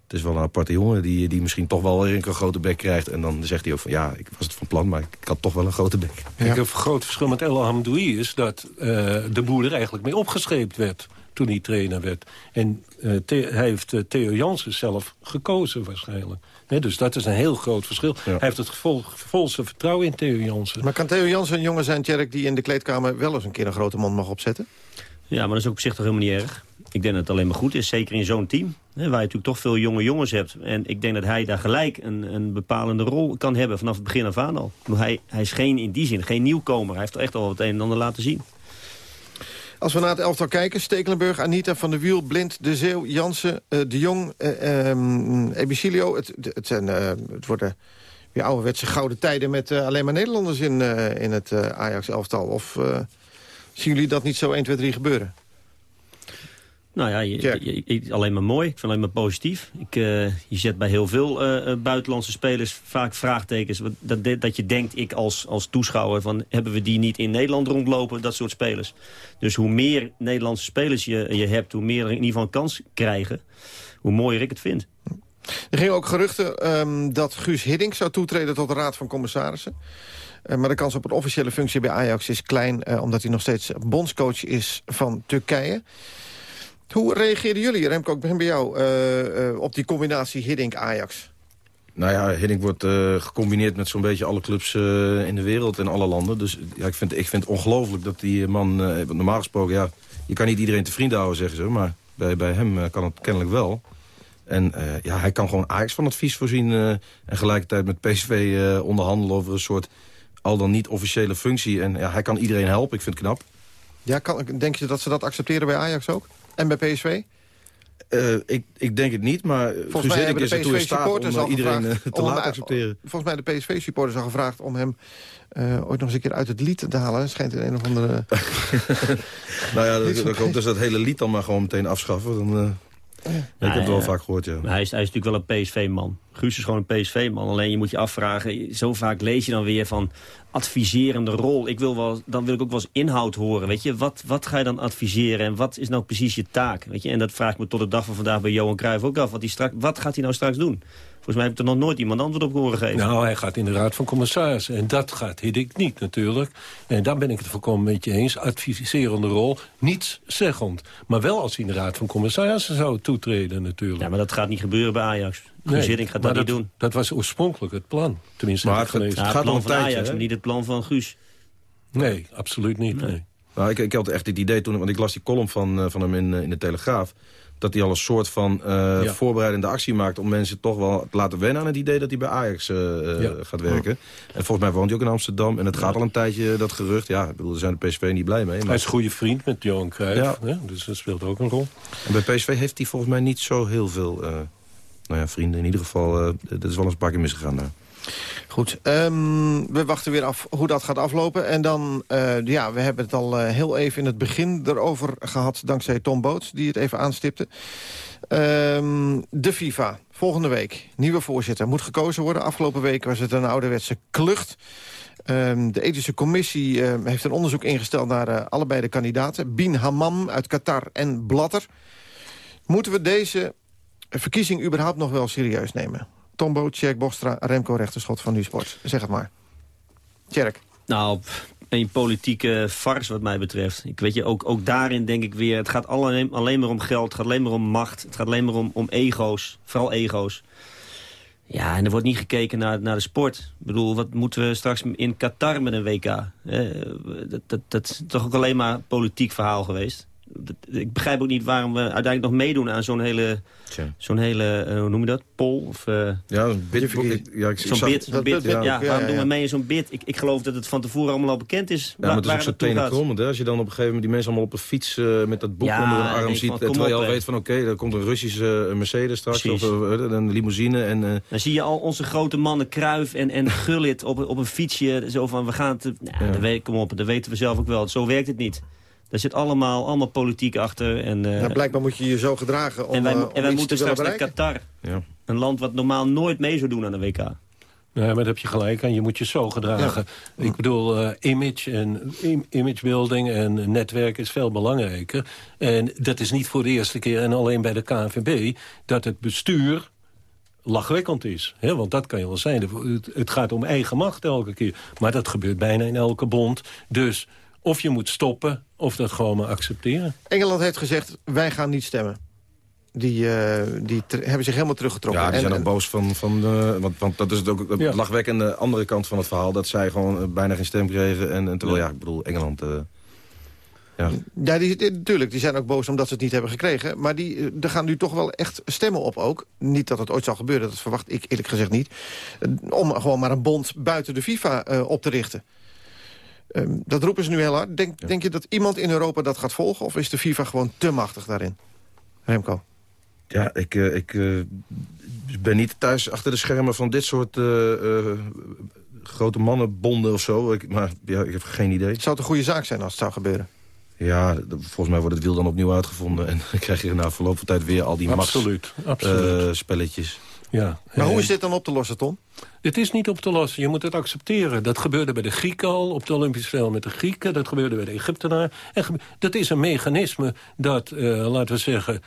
Het is wel een aparte jongen die, die misschien toch wel weer een grote bek krijgt. En dan zegt hij ook van, ja, ik was het van plan, maar ik, had toch wel een grote bek. Kijk, een groot verschil met El Hamdoui is dat eh, de boer er eigenlijk mee opgescheept werd toen hij trainer werd. En eh, hij heeft eh, Theo Jansen zelf gekozen waarschijnlijk. Hè, dus dat is een heel groot verschil. Hij heeft het vol, volste vertrouwen in Theo Jansen. Maar kan Theo Jansen een jongen zijn, Tjerk, die in de kleedkamer wel eens een keer een grote mond mag opzetten? Ja, maar dat is ook op zich toch helemaal niet erg. Ik denk dat het alleen maar goed is, zeker in zo'n team. Hè, waar je natuurlijk toch veel jonge jongens hebt. En ik denk dat hij daar gelijk een, een bepalende rol kan hebben vanaf het begin af aan al. Hij, hij is geen, in die zin geen nieuwkomer. Hij heeft echt al het een en ander laten zien. Als we naar het elftal kijken, Stekelenburg, Anita van der Wiel, Blind, De Zeeuw, Jansen, eh, De Jong, eh ehm, Ebicilio. Het, het, zijn, eh, het worden weer ouderwetse gouden tijden met eh, alleen maar Nederlanders in, eh, in het eh, Ajax-elftal. Of eh, zien jullie dat niet zo 1, 2, 3 gebeuren? Nou ja, je, je- je- alleen maar mooi. Ik vind alleen maar positief. Ik, eh, je zet bij heel veel eh, eh, buitenlandse spelers vaak vraagtekens. Dat, dat je denkt, ik als, als toeschouwer, van, hebben we die niet in Nederland rondlopen? Dat soort spelers. Dus hoe meer Nederlandse spelers je, je hebt, hoe meer er in ieder geval een kans krijgen. Hoe mooier ik het vind. Er gingen ook geruchten ehm, dat Guus Hiddink zou toetreden tot de Raad van Commissarissen. Maar de kans op een officiële functie bij Ajax is klein... omdat hij nog steeds bondscoach is van Turkije. Hoe reageerden jullie, Remco, ik begin bij jou... eh, eh, op die combinatie Hiddink-Ajax? Nou ja, Hiddink wordt eh, gecombineerd met zo'n beetje alle clubs in de wereld en alle landen. Dus ja, ik, vind, ik vind het ongelooflijk dat die man, normaal gesproken, ja, je kan niet iedereen te vrienden houden, zeggen ze. Maar bij, bij hem kan het kennelijk wel. En ja, hij kan gewoon Ajax van advies voorzien en gelijkertijd met PSV onderhandelen over een soort al dan niet officiële functie. En ja, hij kan iedereen helpen, ik vind het knap. Ja, kan, denk je dat ze dat accepteren bij Ajax ook? En bij PSV? Eh, ik, ik denk het niet, maar Volgens Guus mij hebben de om PSV-supporters eh, al iedereen gevraagd... eh, te om hem laten uit- accepteren. Volgens mij de PSV-supporters al gevraagd om hem eh, ooit nog eens een keer uit het lied te halen. Schijnt in een of andere... Nou ja, ik hoop dus dat hele lied dan maar gewoon meteen afschaffen. Dan, eh, ik heb het wel vaak gehoord, ja. Hij is, hij is natuurlijk wel een PSV-man. Guus is gewoon een PSV-man. Alleen je moet je afvragen, zo vaak lees je dan weer van adviserende rol. Ik wil wel, dan wil ik ook wel eens inhoud horen. Weet je, wat, wat ga je dan adviseren en wat is nou precies je taak? Weet je, en dat vraag ik me tot de dag van vandaag bij Johan Cruijff ook af. Wat, die straks, wat gaat hij nou straks doen? Volgens mij heeft er nog nooit iemand antwoord op horen geven. Nou, hij gaat in de Raad van Commissarissen. En dat gaat Hiddink niet natuurlijk. En daar ben ik het volkomen met je eens. Adviserende rol, niets zeggend. Maar wel als hij in de Raad van Commissarissen zou toetreden natuurlijk. Ja, maar dat gaat niet gebeuren bij Ajax. Guus Hiddink gaat dat, niet doen. Dat was oorspronkelijk het plan. Tenminste, Maar heb ik het-. Ja, het plan al een van tijdje, Ajax, hè? maar niet het plan van Guus. Nee, absoluut niet. Nee. Nou, ik, ik had echt het idee toen, want ik las die column van, eh, van hem in, eh, in de Telegraaf... dat hij al een soort van Ja. voorbereidende actie maakt... om mensen toch wel te laten wennen aan het idee dat hij bij Ajax eh, eh, Ja. gaat werken. En volgens mij woont hij ook in Amsterdam. En het gaat al een tijdje, dat gerucht. Ja, ik bedoel, daar zijn de PSV niet blij mee. Hij Maar... is goede vriend met Johan Cruijff. Ja. hè, Dus dat speelt ook een rol. En bij PSV heeft hij volgens mij niet zo heel veel... nou ja, vrienden in ieder geval. dat is wel eens een paar keer misgegaan daar. Goed, ehm, we wachten weer af hoe dat gaat aflopen. En dan, eh, ja, we hebben het al eh, heel even in het begin erover gehad... dankzij Tom Boots, die het even aanstipte. Ehm, de FIFA, volgende week. Nieuwe voorzitter, moet gekozen worden. Afgelopen week was het een ouderwetse klucht. Ehm, de ethische commissie heeft een onderzoek ingesteld naar eh, allebei de kandidaten. Bin Hammam uit Qatar en Blatter. Moeten we deze verkiezing überhaupt nog wel serieus nemen? Tombo, Tjerk Bostra, Remco Rechterschot van Nu-Sport. Zeg het maar. Tjerk. Nou, een politieke farce wat mij betreft. Ik weet je, ook, ook daarin denk ik weer... het gaat alleen, alleen maar om geld, het gaat alleen maar om macht... het gaat alleen maar om, om ego's, vooral ego's. Ja, en er wordt niet gekeken naar, naar de sport. Ik bedoel, wat moeten we straks in Qatar met een WK? Eh, dat, dat, dat is toch ook alleen maar politiek verhaal geweest. Ik begrijp ook niet waarom we uiteindelijk nog meedoen aan zo'n hele... Zo'n hele, eh, hoe noem je dat? Poll? Of, eh, Ja, een bid, ja, ik, Zo'n bid, bid. Ja, waarom doen we mee in zo'n bid? Ik, ik geloof dat het van tevoren allemaal al bekend is. Ja, maar het is ook zo? Als je dan op een gegeven moment die mensen allemaal op een fiets eh, met dat boek onder hun arm ziet. van, terwijl je al weet van oké, er komt een Russische Mercedes straks. Precies. Of een limousine. En, Dan zie je al onze grote mannen Kruif en, en Gullit op, op een fietsje. Zo van, we gaan het... Nou, dat weet, kom op, dat weten we zelf ook wel. Zo werkt het niet. Daar zit allemaal, allemaal politiek achter. En, eh, Nou, blijkbaar moet je je zo gedragen om, en wij, eh, om en wij iets moeten straks naar bereiken. Qatar. Een land wat normaal nooit mee zou doen aan de WK. Nee, maar daar heb je gelijk aan. Je moet je zo gedragen. Ik bedoel, eh, image en im- imagebuilding en netwerk is veel belangrijker. En dat is niet voor de eerste keer en alleen bij de KNVB... dat het bestuur lachwekkend is. Hè? Want dat kan je wel zijn. Het, het gaat om eigen macht elke keer. Maar dat gebeurt bijna in elke bond. Dus of je moet stoppen of dat gewoon maar accepteren. Engeland heeft gezegd, wij gaan niet stemmen. Die, eh, die hebben zich helemaal teruggetrokken. ja, die En- zijn ook en- boos van... van eh, want, want dat is het ook de Ja. lachwekkende andere kant van het verhaal. Dat zij gewoon eh, bijna geen stem kregen. En, en terwijl, ja, ik bedoel, Engeland... eh, ja. Ja, die, die- natuurlijk, die zijn ook boos omdat ze het niet hebben gekregen. Maar die, er gaan nu toch wel echt stemmen op ook. Niet dat het ooit zal gebeuren, dat verwacht ik eerlijk gezegd niet. Om gewoon maar een bond buiten de FIFA eh, op te richten. Ehm, dat roepen ze nu heel hard. Denk, denk je dat iemand in Europa dat gaat volgen? Of is de FIFA gewoon te machtig daarin? Remco. Ja, ik, eh, ik eh, ben niet thuis achter de schermen van dit soort eh, eh, grote mannenbonden of zo. Ik, maar ja, ik heb geen idee. Het zou een goede zaak zijn als het zou gebeuren. Ja, volgens mij wordt het wiel dan opnieuw uitgevonden. En dan krijg je na verloop van tijd weer al die Absoluut, max absoluut. eh, spelletjes. Ja. Maar hoe is dit dan op te lossen, Tom? Het is niet op te lossen. Je moet het accepteren. Dat gebeurde bij de Grieken al, op de Olympische Spelen met de Grieken. Dat gebeurde bij de Egyptenaren. En dat is een mechanisme dat, eh, laten we zeggen...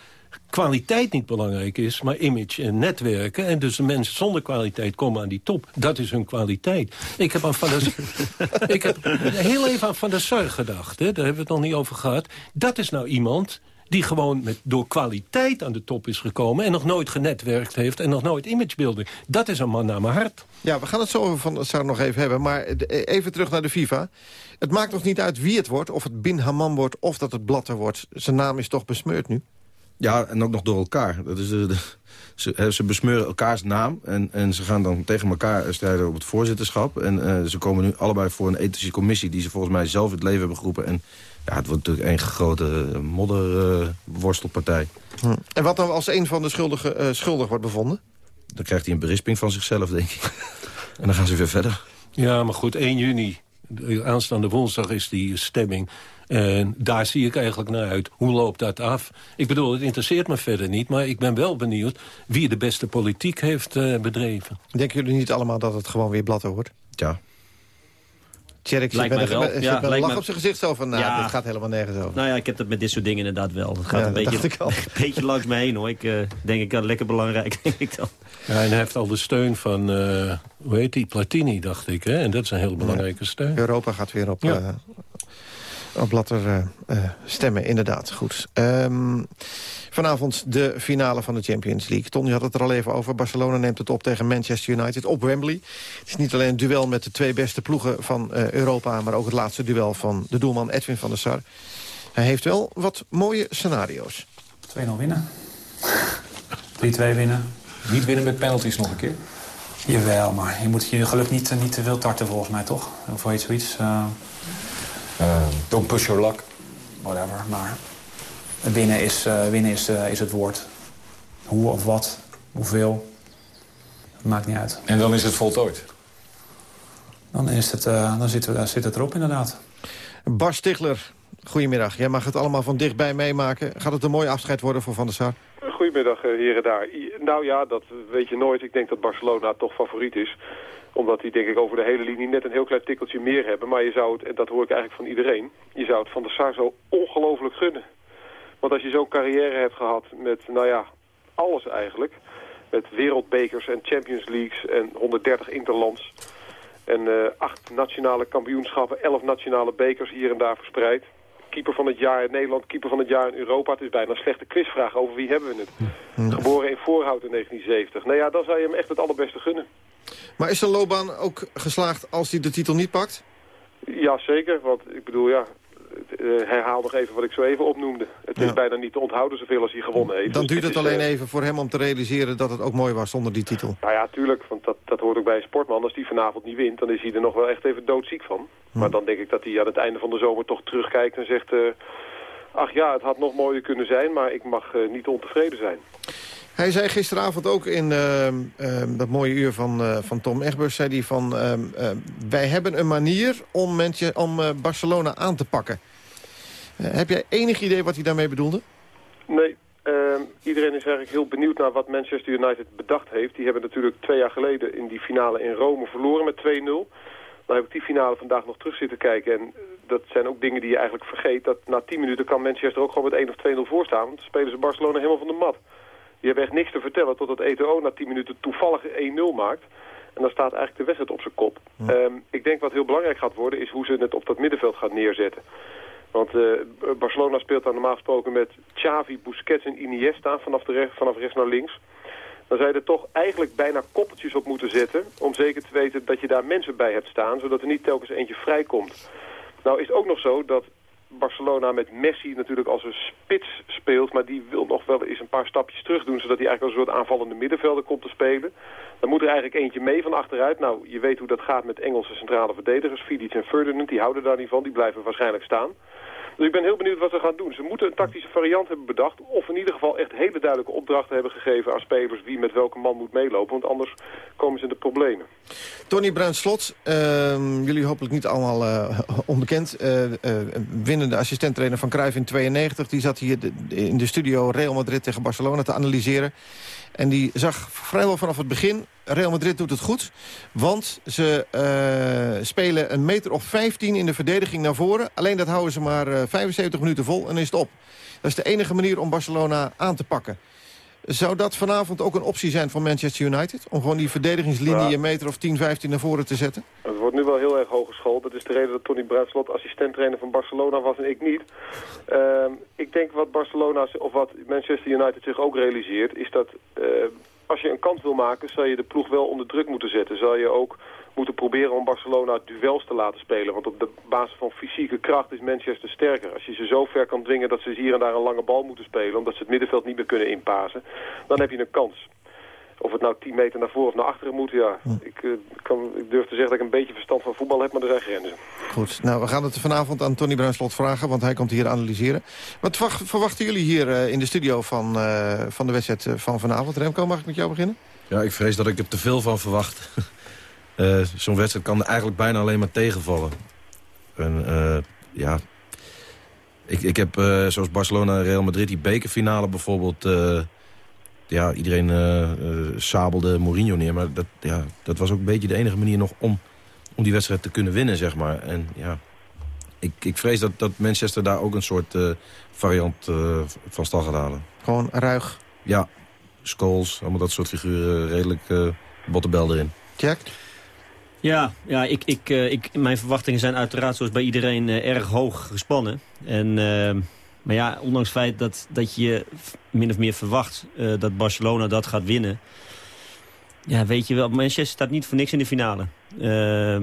kwaliteit niet belangrijk is, maar image en netwerken. En dus de mensen zonder kwaliteit komen aan die top. Dat is hun kwaliteit. Ik heb aan Van der, ik heb heel even aan Van der Sar gedacht. Hè. Daar hebben we het nog niet over gehad. Dat is nou iemand die gewoon met, door kwaliteit aan de top is gekomen... en nog nooit genetwerkt heeft en nog nooit imagebuilding. Dat is een man naar mijn hart. Ja, we gaan het zo over Van Sar nog even hebben. Maar even terug naar de FIFA. Het maakt nog niet uit wie het wordt. Of het Bin Hammam wordt of dat het Blatter wordt. Zijn naam is toch besmeurd nu? Ja, en ook nog door elkaar. Dat is de, de- ze, ze besmeuren elkaars naam en, en ze gaan dan tegen elkaar strijden op het voorzitterschap. En eh, ze komen nu allebei voor een ethische commissie... die ze volgens mij zelf het leven hebben geroepen. En ja, het wordt natuurlijk één grote eh, modderworstelpartij. Hm. En wat nou als een van de schuldigen eh, schuldig wordt bevonden? dan krijgt hij een berisping van zichzelf, denk ik. en dan gaan ze weer verder. Ja, maar goed, 1 juni, de aanstaande woensdag is die stemming. En daar zie ik eigenlijk naar uit. Hoe loopt dat af? Ik bedoel, het interesseert me verder niet... maar ik ben wel benieuwd wie de beste politiek heeft eh, bedreven. Denken jullie niet allemaal dat het gewoon weer Blatter wordt? Ja. Tjerk zit met een, Ja, een lach op zijn gezicht zo van... nou, Ja. dit gaat helemaal nergens over. Nou ja, ik heb dat met dit soort dingen inderdaad wel. Het gaat Ja, een, dat beetje, dacht ik al. een beetje langs me heen hoor. Ik eh, denk ik, ja, lekker belangrijk, denk ik dan. Ja, en hij heeft al de steun van, eh, hoe heet die, Platini, dacht ik. Hè? En dat is een heel belangrijke steun. Europa gaat weer op, Ja. eh, op Blatter eh, eh, stemmen, inderdaad. Goed. Ehm, vanavond de finale van de Champions League. Tony had het er al even over. Barcelona neemt het op tegen Manchester United op Wembley. Het is niet alleen een duel met de twee beste ploegen van eh, Europa... maar ook het laatste duel van de doelman Edwin van der Sar. Hij heeft wel wat mooie scenario's. 2-0 winnen. 3-2 winnen. Niet winnen met penalties nog een keer. Jawel, maar je moet je geluk niet, niet te veel tarten volgens mij, toch? Of weet je zoiets? eh, don't push your luck. whatever, maar winnen is, eh, winnen is, eh, is het woord. Hoe of wat, hoeveel, maakt niet uit. En dan is het voltooid. Dan, is het, eh, dan zit, zit het erop inderdaad. Bas Stigler, goedemiddag. Jij mag het allemaal van dichtbij meemaken. Gaat het een mooi afscheid worden voor Van der Sar? Goedemiddag, eh, heren daar. Nou ja, dat weet je nooit. Ik denk dat Barcelona toch favoriet is. Omdat die denk ik over de hele linie net een heel klein tikkeltje meer hebben. Maar je zou het, en dat hoor ik eigenlijk van iedereen... je zou het Van der Sar zo ongelooflijk gunnen. Want als je zo'n carrière hebt gehad met, nou ja, alles eigenlijk... met wereldbekers en Champions Leagues en 130 interlands... en eh, acht nationale kampioenschappen, elf nationale bekers hier en daar verspreid... Keeper van het jaar in Nederland, keeper van het jaar in Europa. Het is bijna een slechte quizvraag over wie hebben we het. Geboren in Voorhout in 1970. Nou ja, dan zou je hem echt het allerbeste gunnen. Maar is zijn loopbaan ook geslaagd als hij de titel niet pakt? Ja, zeker. Want ik bedoel, ja, eh, herhaal nog even wat ik zo even opnoemde. Het is bijna niet te onthouden zoveel als hij gewonnen heeft. Dan Dus duurt het alleen eh, even voor hem om te realiseren dat het ook mooi was zonder die titel. Nou ja, tuurlijk, want dat, dat hoort ook bij een sportman. Als die vanavond niet wint, dan is hij er nog wel echt even doodziek van. Maar dan denk ik dat hij aan het einde van de zomer toch terugkijkt en zegt... eh, ach ja, het had nog mooier kunnen zijn, maar ik mag niet ontevreden zijn. Hij zei gisteravond ook in ehm, ehm, dat mooie uur van, eh, van Tom Egbers... zei hij van, ehm, wij hebben een manier om, Mantje- om eh, Barcelona aan te pakken. Eh, heb jij enig idee wat hij daarmee bedoelde? Nee, iedereen is eigenlijk heel benieuwd naar wat Manchester United bedacht heeft. Die hebben natuurlijk twee jaar geleden in die finale in Rome verloren met 2-0. Dan heb ik die finale vandaag nog terug zitten kijken. En dat zijn ook dingen die je eigenlijk vergeet. Dat na 10 minuten kan Manchester ook gewoon met 1 of 2-0 voorstaan. Want dan spelen ze Barcelona helemaal van de mat. Die hebben echt niks te vertellen totdat Eto'o na 10 minuten toevallig 1-0 maakt. En dan staat eigenlijk de wedstrijd op zijn kop. Ehm, ik denk wat heel belangrijk gaat worden is hoe ze het op dat middenveld gaan neerzetten. Want eh, Barcelona speelt dan normaal gesproken met Xavi, Busquets en Iniesta vanaf, de recht, vanaf rechts naar links. Dan zou je er toch eigenlijk bijna koppeltjes op moeten zetten... om zeker te weten dat je daar mensen bij hebt staan... zodat er niet telkens eentje vrijkomt. Nou is het ook nog zo dat Barcelona met Messi natuurlijk als een spits speelt... maar die wil nog wel eens een paar stapjes terug doen... zodat hij eigenlijk als een soort aanvallende middenvelder komt te spelen. Dan moet er eigenlijk eentje mee van achteruit. Nou, je weet hoe dat gaat met Engelse centrale verdedigers. Vidic en Ferdinand, die houden daar niet van. Die blijven waarschijnlijk staan. Dus ik ben heel benieuwd wat ze gaan doen. Ze moeten een tactische variant hebben bedacht... of in ieder geval echt hele duidelijke opdrachten hebben gegeven aan spelers... wie met welke man moet meelopen, want anders komen ze in de problemen. Tony Bruins-Slot, ehm, jullie hopelijk niet allemaal eh, onbekend. eh, winnende assistenttrainer van Cruijff in 92. Die zat hier in de studio Real Madrid tegen Barcelona te analyseren. En die zag vrijwel vanaf het begin... Real Madrid doet het goed, want ze eh, spelen een meter of 15 in de verdediging naar voren. Alleen dat houden ze maar eh, 75 minuten vol en is het op. Dat is de enige manier om Barcelona aan te pakken. Zou dat vanavond ook een optie zijn voor Manchester United? Om gewoon die verdedigingslinie Ja. een meter of 10, 15 naar voren te zetten? Nu wel heel erg hooggeschoold. Dat is de reden dat Tony Bruinslot assistenttrainer van Barcelona was en ik niet. Ehm, ik denk wat Barcelona, of wat Manchester United zich ook realiseert... is dat eh, als je een kant wil maken, zal je de ploeg wel onder druk moeten zetten. Zal je ook moeten proberen om Barcelona duels te laten spelen. Want op de basis van fysieke kracht is Manchester sterker. Als je ze zo ver kan dwingen dat ze hier en daar een lange bal moeten spelen... omdat ze het middenveld niet meer kunnen inpasen, dan heb je een kans. Of het nou 10 meter naar voren of naar achteren moet, ja. Ik, eh, kan, ik durf te zeggen dat ik een beetje verstand van voetbal heb, maar er zijn grenzen. Goed, nou, we gaan het vanavond aan Tony Bruinslot vragen, want hij komt hier analyseren. Wat wacht- verwachten jullie hier eh, in de studio van, eh, van de wedstrijd van vanavond? Remco, mag ik met jou beginnen? Ja, ik vrees dat ik er te veel van verwacht. Eh, Zo'n wedstrijd kan eigenlijk bijna alleen maar tegenvallen. En eh, ja... Ik, ik heb, eh, zoals Barcelona en Real Madrid, die bekerfinale bijvoorbeeld... eh, ja, iedereen eh, eh, sabelde Mourinho neer. Maar dat, ja, dat was ook een beetje de enige manier nog om om die wedstrijd te kunnen winnen, zeg maar. En ja, ik, ik vrees dat, dat Manchester daar ook een soort uh, variant uh, van stal gaat halen. Gewoon ruig? Ja, Scholes, allemaal dat soort figuren, redelijk uh, bottenbel erin. Jack? Ja, ja ik, ik, ik, mijn verwachtingen zijn uiteraard zoals bij iedereen erg hoog gespannen. En, maar ja, ondanks het feit dat, dat je min of meer verwacht dat Barcelona dat gaat winnen... Ja, weet je wel, Manchester staat niet voor niks in de finale. Ehm,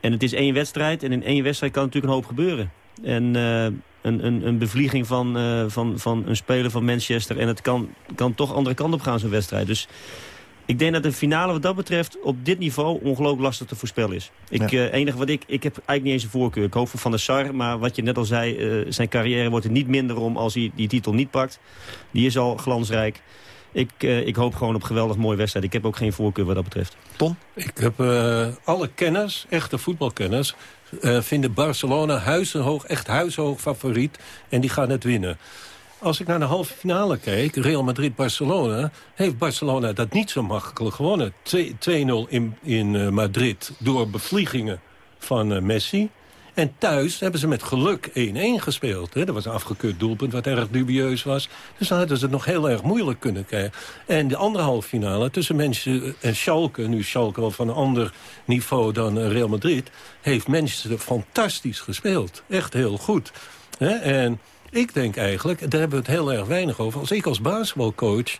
en het is één wedstrijd en in één wedstrijd kan natuurlijk een hoop gebeuren. En uh, een, een, een bevlieging van, uh, van, van een speler van Manchester... en het kan, kan toch andere kant op gaan, zo'n wedstrijd. Dus ik denk dat de finale wat dat betreft op dit niveau ongelooflijk lastig te voorspellen is. Ik, ja. uh, enige wat ik, ik heb eigenlijk niet eens een voorkeur. Ik hoop voor Van der Sar, maar wat je net al zei... zijn carrière wordt er niet minder om als hij die titel niet pakt. Die is al glansrijk. Ik, uh, ik hoop gewoon op geweldig mooie wedstrijd. Ik heb ook geen voorkeur wat dat betreft. Tom? Ik heb uh, alle kenners, echte voetbalkenners... Uh, vinden Barcelona huizenhoog, echt huizenhoog favoriet. En die gaan het winnen. Als ik naar de halve finale kijk, Real Madrid-Barcelona... heeft Barcelona dat niet zo makkelijk gewonnen. 2-0 in, in Madrid door bevliegingen van Messi. En thuis hebben ze met geluk 1-1 gespeeld. Hè. Dat was een afgekeurd doelpunt wat erg dubieus was. Dus dan hadden ze het nog heel erg moeilijk kunnen krijgen. En de andere halve finale tussen Manchester en Schalke... nu Schalke wel van een ander niveau dan Real Madrid... heeft Manchester fantastisch gespeeld. Echt heel goed. Hè. En ik denk eigenlijk, daar hebben we het heel erg weinig over... als ik als basketbalcoach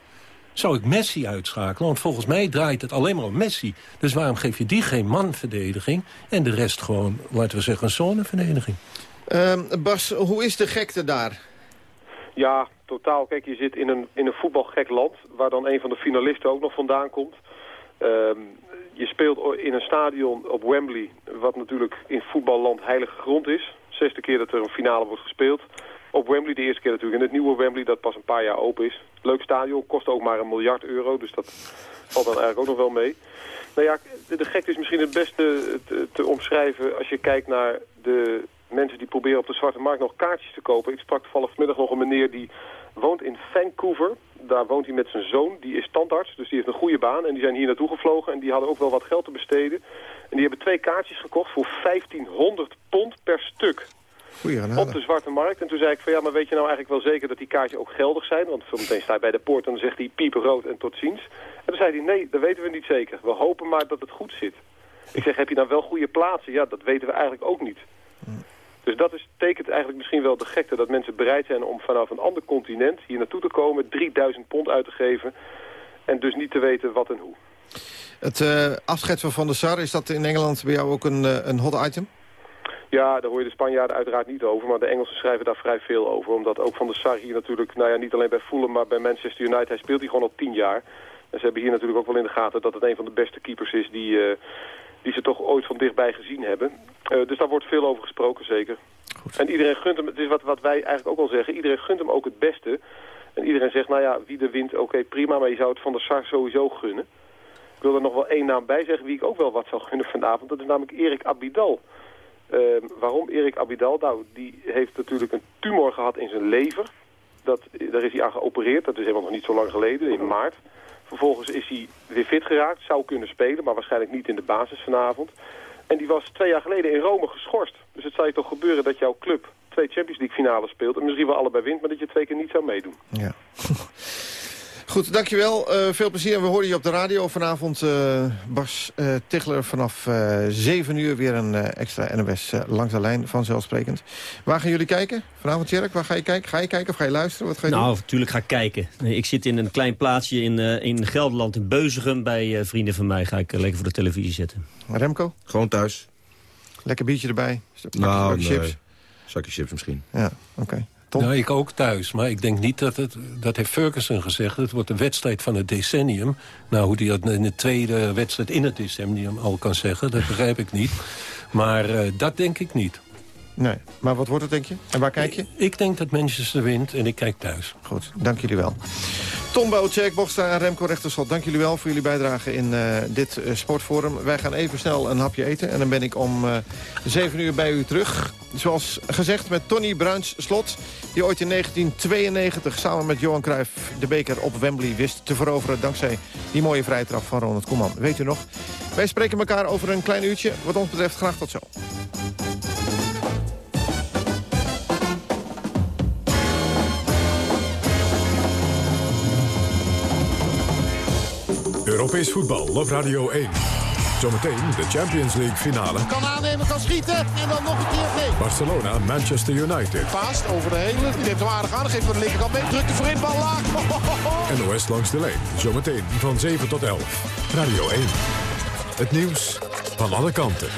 zou ik Messi uitschakelen. Want volgens mij draait het alleen maar om Messi. Dus waarom geef je die geen manverdediging... en de rest gewoon, laten we zeggen, een zoneverdediging? Uh, Bas, hoe is de gekte daar? Ja, totaal. Kijk, je zit in een, in een voetbalgek land... waar dan een van de finalisten ook nog vandaan komt. Uh, je speelt in een stadion op Wembley... wat natuurlijk in voetballand heilige grond is. Zesde keer dat er een finale wordt gespeeld op Wembley. De eerste keer natuurlijk in het nieuwe Wembley, dat pas een paar jaar open is. Leuk stadion, kost ook maar een miljard euro, dus dat valt dan eigenlijk ook nog wel mee. Nou ja, de, de gekte is misschien het beste te, te, omschrijven als je kijkt naar de mensen die proberen op de zwarte markt nog kaartjes te kopen. Ik sprak toevallig vanmiddag nog een meneer die woont in Vancouver. Daar woont hij met zijn zoon, die is standaard, dus die heeft een goede baan. En die zijn hier naartoe gevlogen en die hadden ook wel wat geld te besteden. En die hebben twee kaartjes gekocht voor 1500 pond per stuk op de zwarte markt. En toen zei ik van ja, maar weet je nou eigenlijk wel zeker dat die kaartjes ook geldig zijn? Want zometeen sta je bij de poort en dan zegt hij pieperrood en tot ziens. En toen zei hij nee, dat weten we niet zeker. We hopen maar dat het goed zit. Ik zeg, heb je nou wel goede plaatsen? Ja, dat weten we eigenlijk ook niet. Dus dat is, tekent eigenlijk misschien wel de gekte dat mensen bereid zijn om vanaf een ander continent hier naartoe te komen, 3000 pond uit te geven en dus niet te weten wat en hoe. Het uh, afscheid van Van der Sar, is dat in Engeland bij jou ook een, uh, een hot item? Ja, daar hoor je de Spanjaarden uiteraard niet over. Maar de Engelsen schrijven daar vrij veel over. Omdat ook Van der Sar hier natuurlijk, nou ja, niet alleen bij Fulham, maar bij Manchester United, hij speelt hier gewoon al tien jaar. En ze hebben hier natuurlijk ook wel in de gaten dat het een van de beste keepers is die, uh, die ze toch ooit van dichtbij gezien hebben. Uh, dus daar wordt veel over gesproken, zeker. Goed. En iedereen gunt hem, het is wat, wat wij eigenlijk ook al zeggen, iedereen gunt hem ook het beste. En iedereen zegt, nou ja, wie er wint, oké, okay, prima, maar je zou het Van der Sar sowieso gunnen. Ik wil er nog wel één naam bij zeggen wie ik ook wel wat zou gunnen vanavond. Dat is namelijk Erik Abidal. Uh, waarom Erik Abidal? Nou, die heeft natuurlijk een tumor gehad in zijn lever. Dat, daar is hij aan geopereerd. Dat is helemaal nog niet zo lang geleden, in maart. Vervolgens is hij weer fit geraakt. Zou kunnen spelen, maar waarschijnlijk niet in de basis vanavond. En die was twee jaar geleden in Rome geschorst. Dus het zou je toch gebeuren dat jouw club twee Champions League finales speelt... en misschien wel allebei wint, maar dat je twee keer niet zou meedoen. Ja. Goed, dankjewel. Uh, veel plezier. We horen je op de radio vanavond. Uh, Bas uh, Tichler vanaf 7 uur weer een extra NOS langs de lijn, vanzelfsprekend. Waar gaan jullie kijken? Vanavond, Jerk, waar ga je kijken? Ga je kijken of ga je luisteren? Wat ga je nou, doen? natuurlijk ga ik kijken. Ik zit in een klein plaatsje in, in Gelderland, in Beuzegem. Bij vrienden van mij ga ik lekker voor de televisie zitten. Remco? Gewoon thuis. Lekker biertje erbij? Nou, nee. chips? Zakje chips misschien. Ja, oké. Okay. Nou, ik ook thuis. Maar ik denk niet dat het... Dat heeft Ferguson gezegd. Het wordt de wedstrijd van het decennium. Nou, hoe hij dat in de tweede wedstrijd in het decennium al kan zeggen... dat begrijp ik niet. Maar uh, dat denk ik niet. Nee, maar wat wordt het, denk je? En waar kijk je? Ik denk dat Manchester wint en ik kijk thuis. Goed, dank jullie wel. Tom Bouwtjek, Bokstra en Remco Rechterschot, dank jullie wel voor jullie bijdrage in uh, dit uh, sportforum. Wij gaan even snel een hapje eten en dan ben ik om uh, 7 uur bij u terug. Zoals gezegd met Tony Bruins Slot, die ooit in 1992 samen met Johan Cruijff de beker op Wembley wist te veroveren dankzij die mooie vrije trap van Ronald Koeman. Weet u nog? Wij spreken elkaar over een klein uurtje. Wat ons betreft graag tot zo. Europees voetbal op Radio 1. Zometeen de Champions League finale. Kan aannemen, kan schieten en dan nog een keer nee. Barcelona, Manchester United. Paast over de hele. Die neemt hem aardig aan. Geeft voor de linkerkant mee. Drukt de voorin, bal laag. NOS langs de lijn. Zometeen van 7 tot 11. Radio 1. Het nieuws van alle kanten.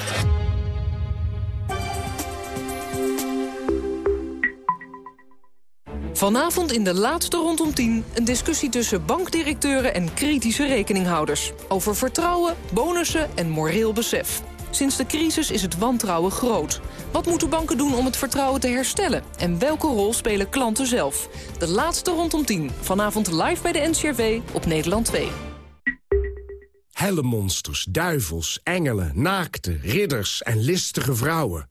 Vanavond in de laatste rondom 10 een discussie tussen bankdirecteuren en kritische rekeninghouders. Over vertrouwen, bonussen en moreel besef. Sinds de crisis is het wantrouwen groot. Wat moeten banken doen om het vertrouwen te herstellen? En welke rol spelen klanten zelf? De laatste rondom 10. Vanavond live bij de NCRV op Nederland 2. Hellemonsters, duivels, engelen, naakte, ridders en listige vrouwen.